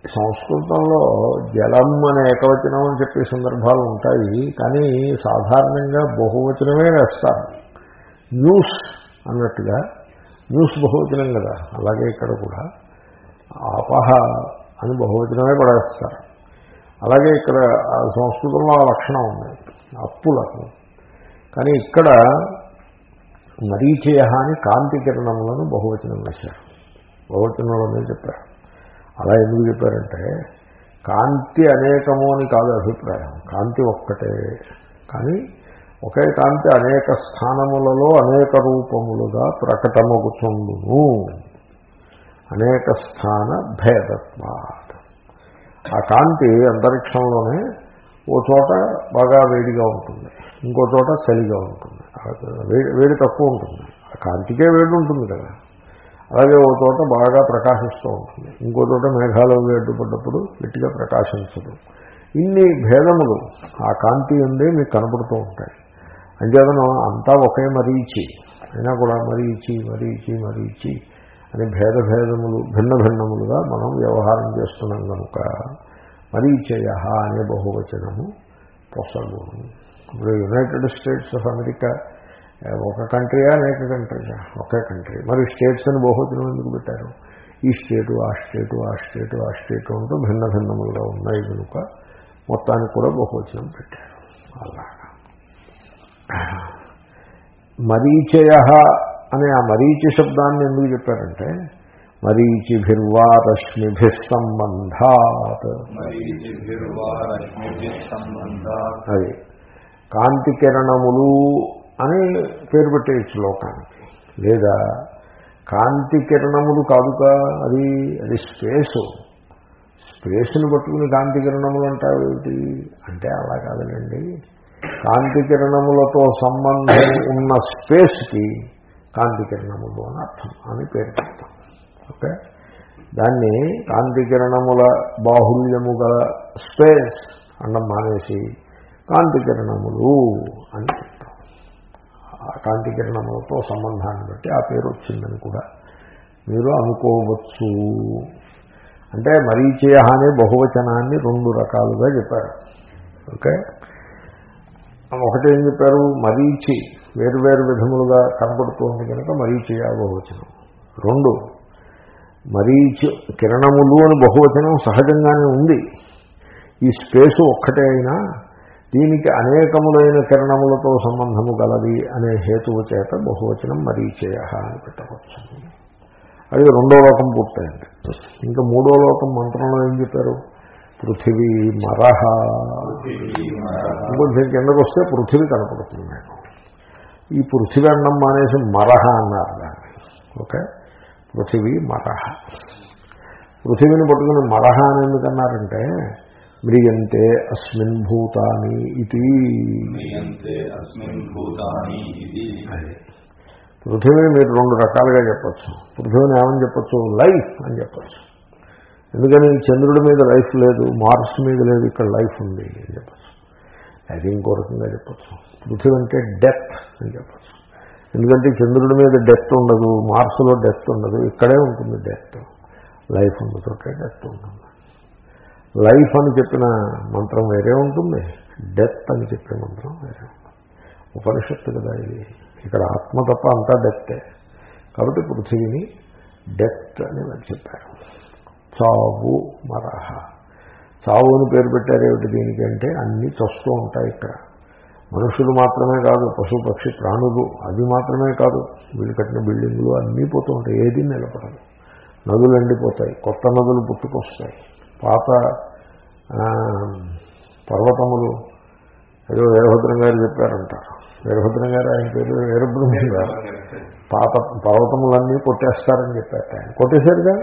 [SPEAKER 1] సంస్కృతంలో జలం అనే ఏకవచనం అని చెప్పే సందర్భాలు ఉంటాయి కానీ సాధారణంగా బహువచనమే వేస్తారు. న్యూస్ అన్నట్టుగా న్యూస్ బహువచనం కదా అలాగే ఇక్కడ కూడా. ఆపహ అని బహువచనమే పడేస్తారు. అలాగే ఇక్కడ ఆ సంస్కృతంలో ఆ లక్షణం ఉంది. అప్పులకు కానీ ఇక్కడ మరీచయ అని కాంతి కిరణములను బహువచనం వేశారు. బహువచనంలోనే చెప్పారు? అలా ఎందుకు చెప్పారంటే కాంతి అనేకము అని కాదు అభిప్రాయం. కాంతి ఒక్కటే. కానీ ఒకే కాంతి అనేక స్థానములలో అనేక రూపములుగా ప్రకటమగుతుండును అనేక స్థాన భేదత్వా. ఆ కాంతి అంతరిక్షంలోనే ఓ చోట బాగా వేడిగా ఉంటుంది. ఇంకో చోట చలిగా ఉంటుంది. వేడి వేడి తక్కువ ఉంటుంది. ఆ కాంతికే వేడి ఉంటుంది కదా. అలాగే ఓ చోట బాగా ప్రకాశిస్తూ ఉంటుంది. ఇంకో చోట మేఘాలు వేడుపడ్డప్పుడు గట్టిగా ప్రకాశించదు. ఇన్ని భేదములు ఆ కాంతి ఉండే మీకు కనపడుతూ ఉంటాయి. అంచేతను అంతా ఒకే మరీచి. అయినా కూడా మరీచి మరీచి మరీచి అని భేద భేదములు భిన్న భిన్నములుగా మనం వ్యవహారం చేస్తున్నాం కనుక మరీచయ అనే బహువచనము పొసగును ఇప్పుడు యునైటెడ్ స్టేట్స్ ఆఫ్ అమెరికా ఒక కంట్రీయా అనేక కంట్రీయా ఒకే కంట్రీ మరి స్టేట్స్ అని బహువచనం ఎందుకు పెట్టారు? ఈ స్టేటు ఆ స్టేటు ఆ స్టేటు ఆ స్టేటు అంటూ భిన్న భిన్నములుగా ఉన్నాయి కనుక మొత్తానికి కూడా బహువచనం పెట్టారు. అలాగా. మరీచయ అనే ఆ మరీచి శబ్దాన్ని ఎందుకు చెప్పారంటే మరీచిభిర్వా రశ్మిభి సంబంధాత్ అది కాంతి కిరణములు అని పేరు పెట్టేయచ్చు లోకానికి లేదా కాంతి కిరణములు కాదుగా అది అది స్పేసు. స్పేస్ని పట్టుకుని కాంతి కిరణములు అంటావేమిటి అంటే అలా కాదులేండి. కాంతి కిరణములతో సంబంధం ఉన్న స్పేస్కి కాంతి కిరణములు అని అర్థం అని పేరు పెడతాం ఓకే? దాన్ని కాంతి కిరణముల బాహుల్యము గల స్పేస్ అండం మానేసి కాంతి కిరణములు అని చెప్తాం. ఆ కాంతి కిరణములతో సంబంధాన్ని బట్టి ఆ పేరు వచ్చిందని కూడా మీరు అనుకోవచ్చు. అంటే మరీచేయ అనే బహువచనాన్ని రెండు రకాలుగా చెప్పారు. ఓకే? ఒకటి ఏం చెప్పారు? మరీచి. వేరువేరు విధములుగా కనపడుతోంది కనుక మరీచయ బహువచనం రెండు మరీచి కిరణములు అని బహువచనం సహజంగానే ఉంది. ఈ స్పేసు ఒక్కటే అయినా దీనికి అనేకములైన కిరణములతో సంబంధము గలది అనే హేతువు చేత బహువచనం మరీచయ అని పెట్టవచ్చు అది రెండో లోకం పూర్తయింది. ఇంకా మూడో లోకం మంత్రంలో ఏం చెప్పారు? పృథివీ మరహ. ఇంకొంచెం కిందకు వస్తే పృథివీ కనపడుతుంది మీకు ఈ పృథివీ అన్నం మానేసి మరహ అన్నారు దాన్ని. ఓకే? పృథివీ మరహ. పృథివీని పట్టుకుని మరహ అని ఎందుకన్నారంటే మ్రియంతే అస్మిన్ భూతాని ఇది. పృథివీని మీరు రెండు రకాలుగా చెప్పచ్చు. పృథివీని ఏమని చెప్పచ్చు? లైఫ్ అని చెప్పచ్చు. ఎందుకని? చంద్రుడి మీద లైఫ్ లేదు మార్స్ మీద లేదు ఇక్కడ లైఫ్ ఉంది అని చెప్పచ్చు. అది ఇంకో రకంగా చెప్పచ్చు. పృథివీ అంటే డెత్ అని చెప్పచ్చు. ఎందుకంటే చంద్రుడి మీద డెత్ ఉండదు మార్స్లో డెత్ ఉండదు ఇక్కడే ఉంటుంది డెత్ లైఫ్ ఉన్నతోటే డెత్ ఉంటుంది. లైఫ్ అని చెప్పిన మంత్రం వేరే ఉంటుంది డెత్ అని చెప్పిన మంత్రం వేరే ఉంటుంది. ఉపనిషత్తు కదా ఇది. ఇక్కడ ఆత్మ తప్ప అంతా డెత్తే కాబట్టి పృథివీని డెత్ అని చెప్పారు. చావు మరహ. చావు అని పేరు పెట్టారేమిటి దీనికంటే అన్నీ చస్తూ ఉంటాయి ఇక్కడ. మనుషులు మాత్రమే కాదు పశు పక్షి ప్రాణులు అది మాత్రమే కాదు వీళ్ళు కట్టిన బిల్డింగులు అన్నీ పోతూ ఉంటాయి ఏది నిలబడదు నదులు ఎండిపోతాయి కొత్త నదులు పుట్టుకొస్తాయి. పాత పర్వతములు ఏదో వీరభద్రం గారు చెప్పారంటారు వీరభద్రం గారు ఆయన పేరు వీరబ్రహ్మం గారు. పాత పర్వతములన్నీ కొట్టేస్తారని చెప్పారు ఆయన. కొట్టేశారుగా?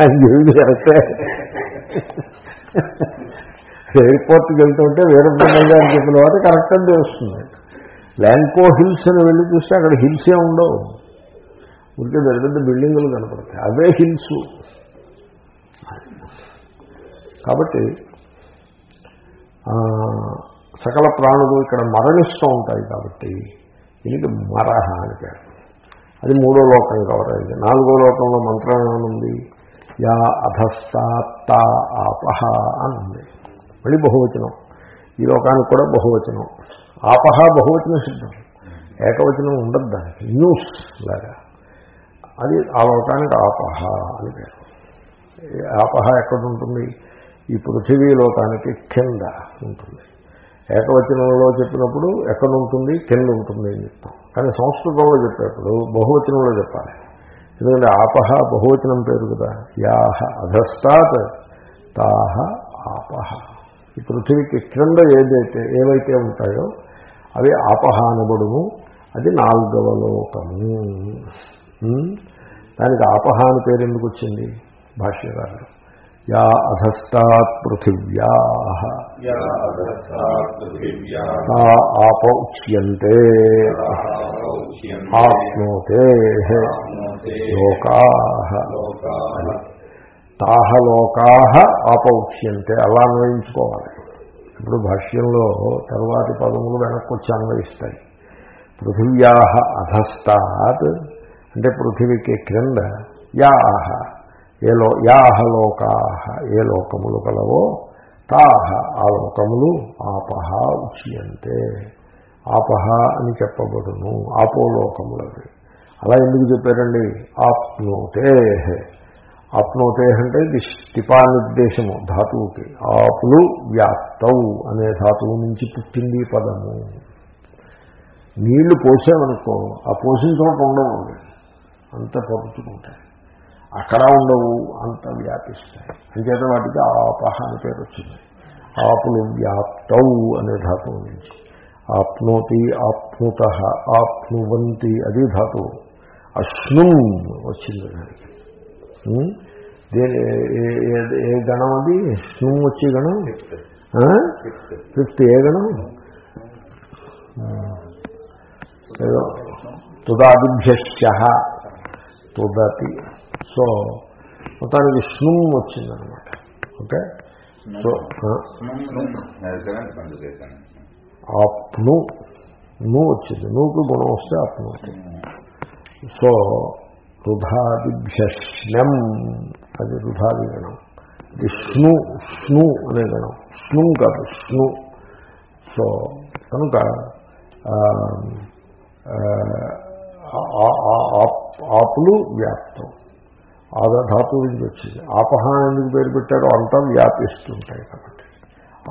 [SPEAKER 1] ఆయన కరెక్టే. ఎయిర్పోర్ట్కి వెళ్తుంటే వీరబ్రహ్మయ్య గారు చెప్పిన వాటి కరెక్ట్ అని తెలుస్తుంది ల్యాంకో హిల్స్ అని వెళ్ళి చూస్తే అక్కడ హిల్సే ఉండవు. ఉంటే పెద్ద పెద్ద బిల్డింగులు కనపడతాయి. అవే హిల్స్. కాబట్టి సకల ప్రాణులు ఇక్కడ మరణిస్తూ ఉంటాయి కాబట్టి దీనికి మరహ అని పేరు. అది మూడో లోకం కవరైంది నాలుగో లోకంలో మంత్రం ఏమనుంది? యా అధస్తాత్త ఆపహ అని ఉంది మళ్ళీ బహువచనం. ఈ లోకానికి కూడా బహువచనం. ఆపహ బహువచన సిద్ధం. ఏకవచనం ఉండదు దానికి. న్యూస్ లాగా. అది ఆ లోకానికి ఆపహ అని పేరు. ఆపహ ఎక్కడ ఉంటుంది ఈ పృథివీ లోకానికి కింద ఉంటుంది. ఏకవచనంలో చెప్పినప్పుడు ఎక్కడ ఉంటుంది కింద ఉంటుంది అని చెప్తాం. కానీ సంస్కృతంలో చెప్పేప్పుడు బహువచనంలో చెప్పాలి. ఎందుకంటే ఆపహ బహువచనం పేరు కదా. యాహ అధస్తాత్ తాహ ఆపహ. ఈ పృథివీకి క్రింద ఏదైతే ఏవైతే ఉంటాయో అవి ఆపహ అనబడును అది నాలుగవ లోకము దానికి ఆపహ అని పేరు ఎందుకు వచ్చింది? భాష్యకారులు. యా అధస్తాత్ పృథివ్యా. ఆప ఉచ్యంతే ఆప్నోతే. లోకాః. తాహ లోకా ఆప అలా అన్వయించుకోవాలి. ఇప్పుడు భాష్యంలో తరువాతి పదములు వెనక్కి వచ్చి అన్వయిస్తాయి. పృథివ్యా అధస్తాత్ అంటే పృథివీకి క్రింద యాహ ఏ లో యాహలోకాహ ఏ లోకములు కలవో తాహ ఆ లోకములు ఆపహ ఉచ్యంతే ఆపహ అని చెప్పబడును. ఆపోలోకములవి. అలా ఎందుకు చెప్పారండి? ఆప్నోతే. ఆప్నోతే అంటే ఇది స్థిపా నిర్దేశము ధాతువుకి. ఆపులు వ్యాప్తవు అనే ధాతువు నుంచి పుట్టింది ఈ పదము. నీళ్ళు పోసామనుకో ఆ పోసిన చోట ఉండవు అంత పరుచుకుంటాయి. అక్కడ ఉండవు అంత వ్యాపిస్తాయి. అంచేత వాటికి ఆపహ అని పేరు వచ్చింది. ఆపులు వ్యాప్తవు అనే ధాతువు నుంచి. ఆప్నోతి ఆప్నుత ఆప్నువంతి అది ధాతువు. అశ్ను వచ్చింది దానికి. ఏ- ఏ- గణం అది? స్నుం వచ్చే గణం? ఫిఫ్త్ ఏ గణం? ఏదో తుదాదిభ్యశ్చ తుదతి. సో మొత్తానికి స్నుం వచ్చిందనమాట ఓకే? సో అప్ను నువ్వు వచ్చింది. నువ్వుకు గుణం వస్తే అప్ను వచ్చింది సో రుధాదిభ్యశ్నం అది రుధాది గణం. ఇది స్ను స్ను అనే గణం. స్ను కాదు స్ను. సో కనుక ఆపులు వ్యాప్తం. ఆద నుంచి వచ్చింది. ఆపహ ఎందుకు పేరు పెట్టారో అంతా వ్యాపిస్తుంటాయి కాబట్టి.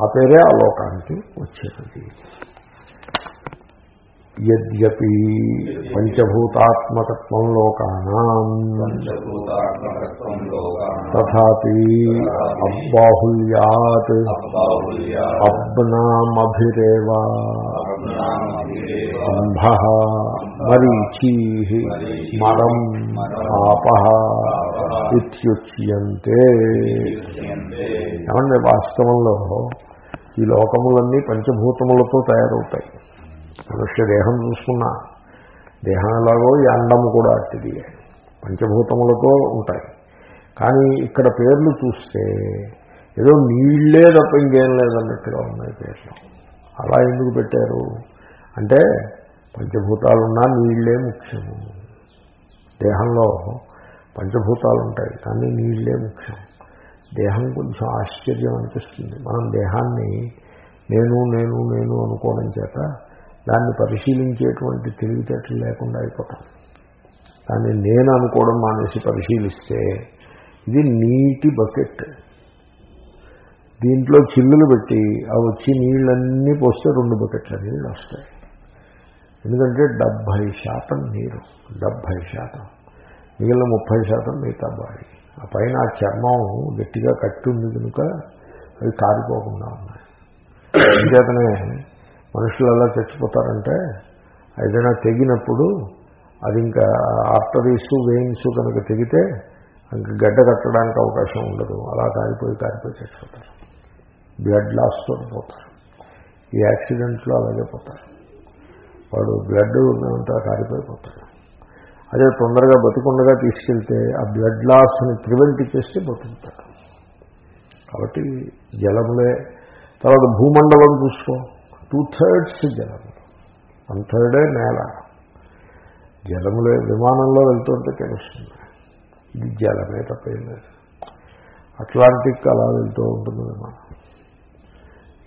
[SPEAKER 1] ఆ పేరే ఆ లోకానికి వచ్చేది యద్యపి పంచభూతాత్మకత్వం లోకానాం. తథాపి అబ్బాహుల్యాత్
[SPEAKER 2] అబ్బాహుల్యా
[SPEAKER 1] అబ్నామభిరేవ. అంభ మరీచీ మరం ఆప ఇత్యుచ్యంతే. ఏమంటే వాస్తవంలో ఈ లోకములన్నీ పంచభూతములతో తయారవుతాయి. మనుష్య దేహం చూసుకున్నా దేహం ఎలాగో ఈ అండము కూడా అట్టిది. పంచభూతములతో ఉంటాయి. కానీ ఇక్కడ పేర్లు చూస్తే ఏదో నీళ్ళే తప్ప ఇంకేం లేదన్నట్టుగా ఉన్నాయి పేర్లు. అలా ఎందుకు పెట్టారు? అంటే పంచభూతాలున్నా నీళ్ళే ముఖ్యము. దేహంలో పంచభూతాలు ఉంటాయి కానీ నీళ్ళే ముఖ్యం. దేహం కొంచెం ఆశ్చర్యం అనిపిస్తుంది. మనం దేహాన్ని నేను నేను నేను అనుకోవడం చేత దాన్ని పరిశీలించేటువంటి తెలివితేటలు లేకుండా అయిపోతాం. దాన్ని నేను అనుకోవడం మానేసి పరిశీలిస్తే ఇది నీటి బకెట్. దీంట్లో చిల్లులు పెట్టి ఆ వచ్చి నీళ్ళన్నీ పోస్తే రెండు బకెట్ల నీళ్ళు వస్తాయి. ఎందుకంటే డెబ్భై శాతం నీరు డెబ్భై శాతం. మిగిలిన ముప్పై శాతం మిగతా బాడీ ఆ పైన ఆ చర్మం గట్టిగా కట్టి ఉంది కనుక అవి కారిపోకుండా ఉన్నాయి. అంచేతనే మనుషులు ఎలా చచ్చిపోతారంటే ఏదైనా తెగినప్పుడు అది ఇంకా ఆర్టరీస్ వెయిన్స్ కనుక తెగితే ఇంకా గడ్డ కట్టడానికి అవకాశం ఉండదు. అలా కారిపోయి కారిపోయి చచ్చిపోతారు. బ్లడ్ లాస్తో పోతారు. ఈ యాక్సిడెంట్లో అలాగే పోతారు. వాడు బ్లడ్ ఉన్నంతా కారిపోయిపోతాడు అదే తొందరగా బతుకుండగా తీసుకెళ్తే ఆ బ్లడ్ లాస్ని ప్రివెంట్ చేస్తే బతుకుతాడు. కాబట్టి జలములే. తర్వాత భూమండలం చూసుకో. టూ థర్డ్స్ జలము వన్ థర్డే నేల. జలములే విమానంలో వెళ్తుంటే తెలుస్తుంది. ఇది జలమే తప్పేం లేదు. అట్లాంటిక్ అలా వెళ్తూ ఉంటుంది విమానం.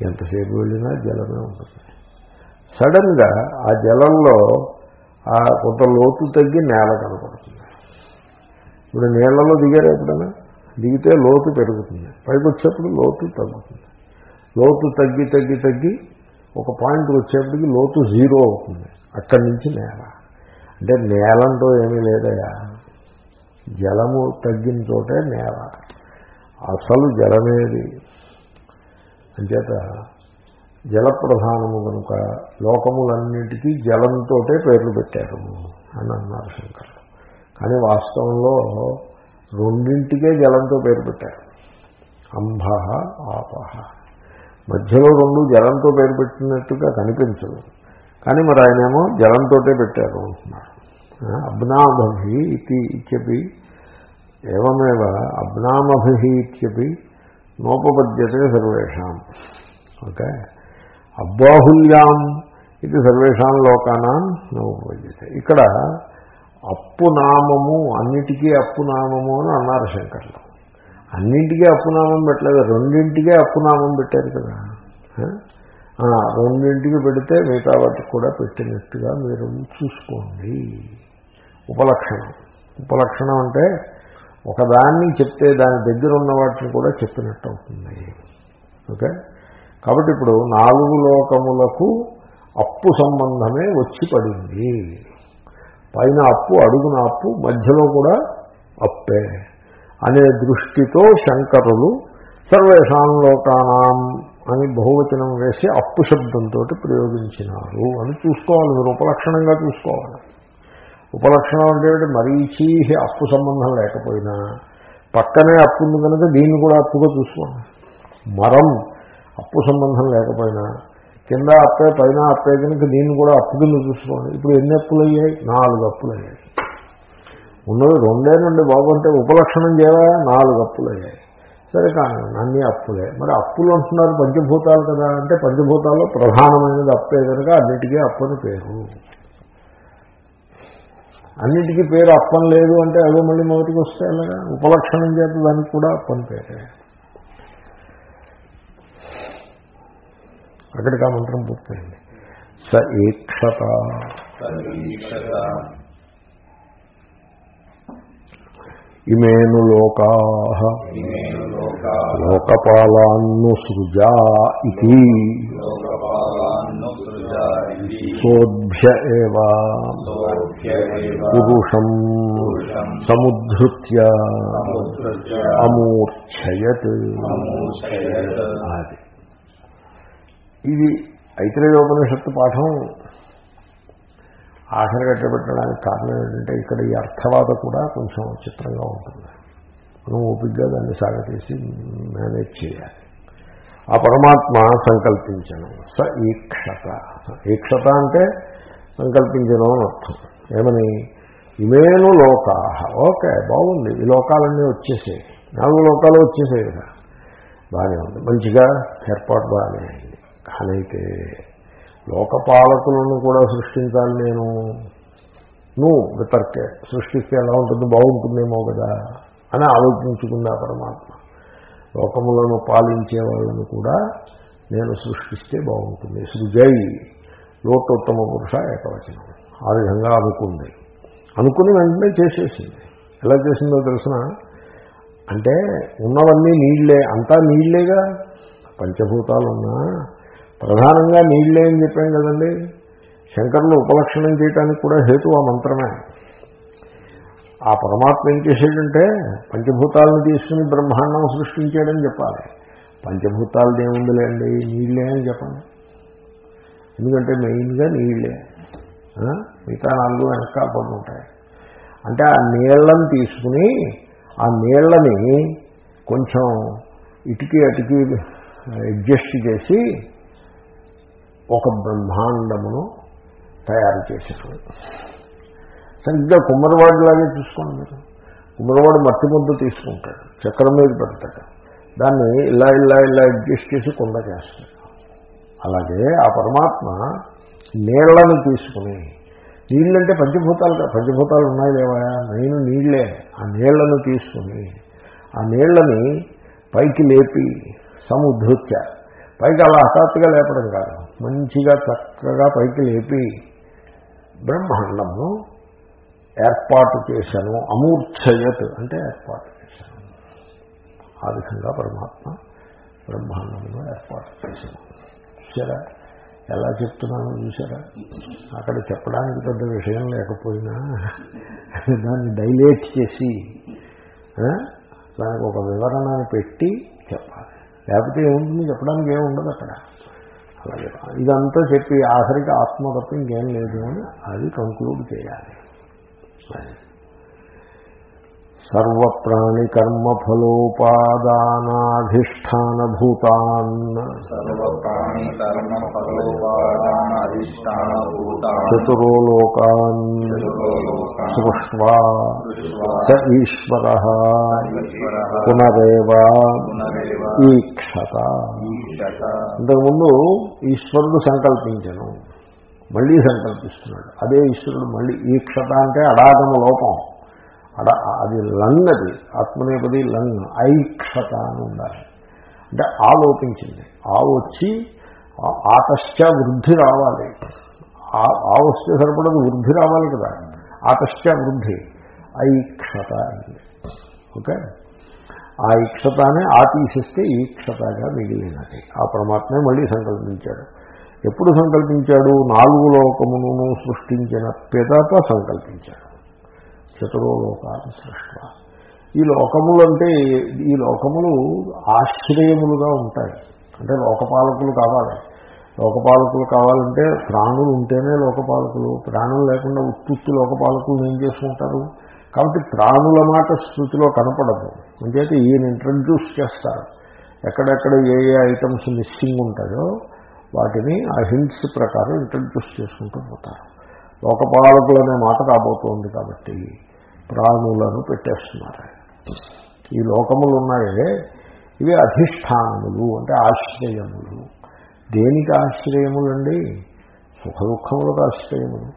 [SPEAKER 1] ఎంతసేపు వెళ్ళినా జలమే ఉంటుంది. సడన్గా ఆ జలంలో ఆ కొంత లోతు తగ్గి నేల కనపడుతుంది. ఇప్పుడు నీళ్ళలో దిగారు ఎప్పుడైనా? దిగితే లోతు పెరుగుతుంది. పైకి వచ్చేప్పుడు లోతు తగ్గుతుంది. లోతు తగ్గి తగ్గి తగ్గి ఒక పాయింట్ వచ్చేప్పటికి లోతు జీరో అవుతుంది. అక్కడి నుంచి నేల. అంటే నేలంటూ ఏమీ లేదయా జలము తగ్గిన చోటే నేల. అసలు జలమేది. అంచేత జలప్రధానము కనుక లోకములన్నిటికీ జలంతోటే పేర్లు పెట్టారు అని అన్నారు శంకరులు. కానీ వాస్తవంలో రెండింటికే జలంతో పేరు పెట్టారు. అంబ ఆపహ మధ్యలో రెండు జలంతో పేరు పెట్టినట్టుగా కనిపించదు. కానీ మరి ఆయనేమో జలంతోటే పెట్టారు అంటున్నారు అబ్నామభి ఇది ఇత్యపి ఏమేవ అబ్నామభి ఇత్యపి నోపపద్యతే సర్వేషాం. ఓకే? అబ్బాహుల్యాం ఇది సర్వేషాం లోకానాం నోపపద్యతే. ఇక్కడ అప్పునామము అన్నిటికీ అప్పునామము అని అన్నారు శంకర్లు. అన్నింటికీ అప్పునామం పెట్టలేదు. రెండింటికే అప్పునామం పెట్టారు కదా. రెండింటికి పెడితే మిగతా వాటికి కూడా పెట్టినట్టుగా మీరు చూసుకోండి. ఉపలక్షణం. ఉపలక్షణం అంటే ఒకదాన్ని చెప్తే దాని దగ్గర ఉన్న వాటిని కూడా చెప్పినట్టు అవుతుంది. ఓకే? కాబట్టి ఇప్పుడు నాలుగు లోకములకు అప్పు సంబంధమే వచ్చి పడింది. పైన అప్పు అడుగున అప్పు మధ్యలో కూడా అప్పే. అనే దృష్టితో శంకరులు సర్వేషాం లోకానాం అని బహువచనం వేసి అప్పు శబ్దంతో ప్రయోగించినారు అని చూసుకోవాలి మీరు ఉపలక్షణంగా చూసుకోవాలి. ఉపలక్షణం అంటే మరీచీ అప్పు సంబంధం లేకపోయినా పక్కనే అప్పు ఉంది కనుక దీన్ని కూడా అప్పుగా చూసుకోండి. మరం అప్పు సంబంధం లేకపోయినా కింద అప్పే పైన అప్పే కనుక దీన్ని కూడా అప్పు కింద చూసుకోండి. ఇప్పుడు ఎన్ని అప్పులు అయ్యాయి? నాలుగు అప్పులు అయ్యాయి. ఉన్నది రెండేనండి బాబు అంటే ఉపలక్షణం చేయాలా నాలుగు అప్పులు. అయ్యాయి సరే కానీ అన్ని అప్పులే. మరి అప్పులు అంటున్నారు పంచభూతాలు కదా? అంటే పంచభూతాల్లో ప్రధానమైనది అప్పే కనుక అన్నిటికీ అప్పని పేరు. అన్నిటికీ పేరు అప్పని లేదు అంటే అదో మళ్ళీ మొదటికి వస్తే అలాగా ఉపలక్షణం చేత దానికి కూడా అప్పని పేరే. అక్కడికి ఆ మంత్రం పూర్తయింది. స ఏక్షత ఇమేను లోకా లోకపాలాన్ను సృజా ఇది సోభ్య పురుషం సముద్ధృత్య అమూర్ఛయత్. అది. ఇది ఐతరేయోపనిషత్తు పాఠం. ఆఖరి కట్టబెట్టడానికి కారణం ఏంటంటే ఇక్కడ ఈ అర్థవాద కూడా కొంచెం చిత్రంగా ఉంటుంది. మనం ఓపికగా దాన్ని సాగతీసి మేనేజ్ చేయాలి. ఆ పరమాత్మ సంకల్పించను స ఈక్షత ఈక్షత అంటే సంకల్పించను అని అర్థం. ఏమని? ఇమేను లోకా ఓకే బాగుంది. ఈ లోకాలన్నీ వచ్చేసాయి. నాలుగు లోకాలు వచ్చేసాయి కదా. బాగానే ఉంది. మంచిగా ఏర్పాటు బాగానే అయింది. కానైతే లోకపాలకులను కూడా సృష్టించాలి నేను. నువ్వు వితర్కే. సృష్టిస్తే ఎలా ఉంటుంది బాగుంటుందేమో కదా అని ఆలోచించుకుందా పరమాత్మ. లోకములను పాలించే వాళ్ళను కూడా నేను సృష్టిస్తే బాగుంటుంది. సృజై లోకోత్తమ పురుష ఏకవచనం. ఆ విధంగా అనుకుంది. అనుకుని వెంటనే చేసేసింది. ఎలా చేసిందో తెలిసిన? అంటే ఉన్నవన్నీ నీళ్ళే. అంతా నీళ్ళేగా? పంచభూతాలున్నా ప్రధానంగా నీళ్ళే అని చెప్పాం కదండి. శంకరులు ఉపలక్షణం చేయడానికి కూడా హేతు ఆ మంత్రమే. ఆ పరమాత్మ ఏం చేసేటంటే పంచభూతాలను తీసుకుని బ్రహ్మాండం సృష్టించాడని చెప్పాలి. పంచభూతాలు ఏముందిలేండి నీళ్ళే అని చెప్పండి. ఎందుకంటే మెయిన్గా నీళ్ళే. మిగతా నాలుగు వెనక పడి ఉంటాయి. అంటే ఆ నీళ్ళను తీసుకుని ఆ నీళ్ళని కొంచెం ఇటుకి అటుకి అడ్జస్ట్ చేసి ఒక బ్రహ్మాండమును తయారు చేశారు సరిగ్గా కుమ్మరివాడిలాగే చూసుకోండి మీరు. కుమ్మరివాడు మట్టి ముద్ద తీసుకుంటాడు చక్రం మీద పెడతాడు. దాన్ని ఇలా ఇలా ఇలా అడ్జస్ట్ చేసి కుండ చేస్తాడు. అలాగే ఆ పరమాత్మ నీళ్ళను తీసుకుని నీళ్ళంటే పంచభూతాలు పంచభూతాలు ఉన్నాయి లేవా? నేను నీళ్ళే ఆ నీళ్ళను తీసుకుని ఆ నీళ్ళని పైకి లేపి సముద్ధృత్య. పైకి అలా హఠాత్తుగా లేపడం కాదు. మంచిగా చక్కగా పైకి లేపి బ్రహ్మాండము ఏర్పాటు చేశాను. అమూర్ఛయత్ అంటే ఏర్పాటు చేశాను. ఆ విధంగా పరమాత్మ బ్రహ్మాండంలో ఏర్పాటు చేశాను. చూసారా ఎలా చెప్తున్నాను చూసారా అక్కడ చెప్పడానికి పెద్ద విషయం లేకపోయినా దాన్ని డైలేట్ చేసి దానికి ఒక వివరణని పెట్టి చెప్పాలి. లేకపోతే ఏముంటుంది? చెప్పడానికి ఏముండదు అక్కడ. అలాగే. ఇదంతా చెప్పి ఆఖరికి ఆత్మ తప్ప ఇంకేం లేదు అని అది కంక్లూడ్ చేయాలి. అది. సర్వప్రాణి కర్మఫలోపాదానాధిష్టానభూతాన్
[SPEAKER 2] సర్వప్రాణి కర్మ ఫలోపాదానాధిష్టానభూతాన్
[SPEAKER 1] చతురో లోకాన్ సృష్వా. చ ఈశ్వర. పునరేవ ఈక్షత. ఇంతకుముందు ఈశ్వరుడు సంకల్పించను. మళ్ళీ సంకల్పిస్తున్నాడు. అదే ఈశ్వరుడు మళ్ళీ ఈక్షత అంటే అడాగమ లోపం. అడ అది లంగ్ అది ఆత్మనేపది లంగ్ ఐక్షత అని ఉండాలి. అంటే ఆలోపించింది. ఆ వచ్చి ఆతశ్చ వృద్ధి రావాలి. ఆ- వస్తే సరిపడదు వృద్ధి రావాలి కదా. ఆతశ్చ వృద్ధి ఐక్షత ఓకే? ఆ ఈక్షతానే ఆ తీసేస్తే ఈక్షతగా మిగిలినది. ఆ పరమాత్మే మళ్ళీ సంకల్పించాడు. ఎప్పుడు సంకల్పించాడు? నాలుగు లోకమును సృష్టించిన పిదప సంకల్పించాడు. చతురో లోకాలు సృష్ట ఈ లోకములు అంటే ఈ లోకములు ఆశ్రయములుగా ఉంటాయి. అంటే లోకపాలకులు కావాలి. లోకపాలకులు కావాలంటే ప్రాణులు ఉంటేనే లోకపాలకులు ప్రాణులు లేకుండా ఉత్పత్తి లోకపాలకులు ఏం చేసుకుంటారు కాబట్టి ప్రాణుల మాట స్థుతిలో కనపడదు. అంచేతే ఈయన ఇంట్రడ్యూస్ చేస్తారు. ఎక్కడెక్కడ ఏ ఏ ఐటమ్స్ మిస్సింగ్ ఉంటాయో వాటిని ఆ హింట్స్ ప్రకారం ఇంట్రడ్యూస్ చేసుకుంటూ పోతారు. లోకపాలకులు అనే మాట రాబోతోంది కాబట్టి ప్రాణులను పెట్టేస్తున్నారు. ఈ లోకములు ఉన్నాయే ఇవి అధిష్టానములు అంటే ఆశ్రయములు. దేనికి ఆశ్రయములండి? సుఖ దుఃఖములకు ఆశ్రయములు.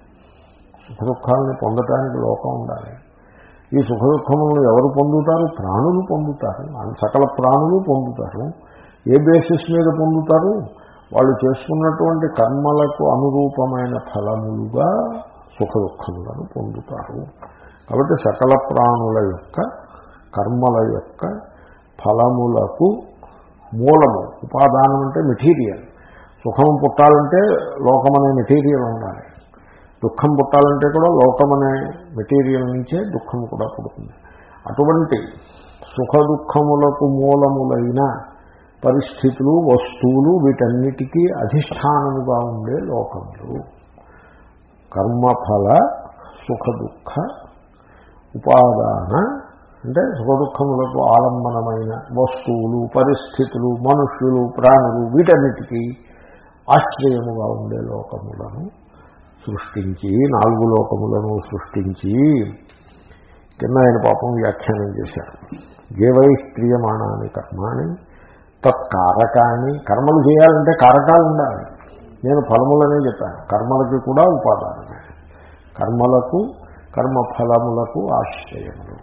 [SPEAKER 1] సుఖ దుఃఖాలని పొందటానికి లోకం ఉండాలి. ఈ సుఖ దుఃఖములను ఎవరు పొందుతారు? ప్రాణులు పొందుతారు. సకల ప్రాణులు పొందుతారు. ఏ బేసిస్ మీద పొందుతారు? వాళ్ళు చేసుకున్నటువంటి కర్మలకు అనురూపమైన ఫలములుగా సుఖ దుఃఖములను పొందుతారు. కాబట్టి సకల ప్రాణుల యొక్క కర్మల యొక్క ఫలములకు మూలము. ఉపాదానం అంటే మెటీరియల్. సుఖం పుట్టాలంటే లోకమనే మెటీరియల్ ఉండాలి. దుఃఖం పుట్టాలంటే కూడా లోకమనే మెటీరియల్ నుంచే దుఃఖం కూడా పుడుతుంది. అటువంటి సుఖ దుఃఖములకు మూలములైన పరిస్థితులు వస్తువులు వీటన్నిటికీ అధిష్టానముగా ఉండే లోకములు. కర్మఫల సుఖ దుఃఖ ఉపాదాన అంటే సుఖ దుఃఖములకు ఆలంబనమైన వస్తువులు పరిస్థితులు మనుష్యులు ప్రాణులు వీటన్నిటికీ ఆశ్రయముగా ఉండే లోకములను సృష్టించి నాలుగు లోకములను సృష్టించి కింద ఆయన పాపం వ్యాఖ్యానం చేశారు. జీవై క్రియమాణాన్ని కర్మాని తత్కారకాన్ని కర్మలు చేయాలంటే కారకాలు ఉండాలి. నేను ఫలములనే చెప్పాను. కర్మలకి కూడా ఉపాదానమే. కర్మలకు కర్మ ఫలములకు ఆశ్రయములు.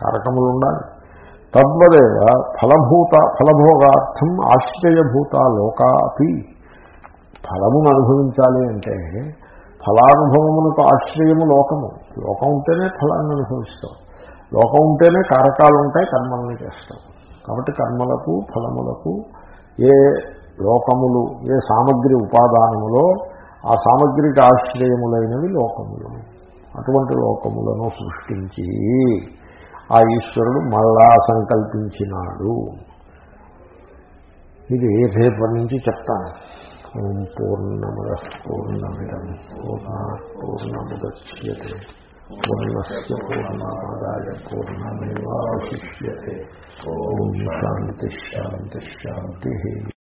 [SPEAKER 1] కారకములు ఉండాలి తద్వదేవ ఫలభూత ఫలభోగార్థం ఆశ్రయభూత లోకాపి. ఫలమును అనుభవించాలి అంటే ఫలానుభవమునకు ఆశ్రయము లోకము. లోకం ఉంటేనే ఫలాన్ని అనుభవిస్తాం. లోకం ఉంటేనే కారకాలు ఉంటాయి కర్మలను చేస్తాం. కాబట్టి కర్మలకు ఫలములకు ఏ లోకములు ఏ సామగ్రి ఉపాదానములో ఆ సామగ్రికి ఆశ్రయములైనవి లోకములు. అటువంటి లోకములను సృష్టించి ఆ ఈశ్వరుడు మళ్ళా సంకల్పించినాడు. ఇది రేపటి నుంచి చెప్తాను. ఓం పూర్ణమద పూర్ణమిదం పూర్ణ పూర్ణముద్యతే. పూర్ణస్ పూర్ణమాదాయ పూర్ణమేవాశిష్యే ఓం శాంతి శాంతి శాంతి.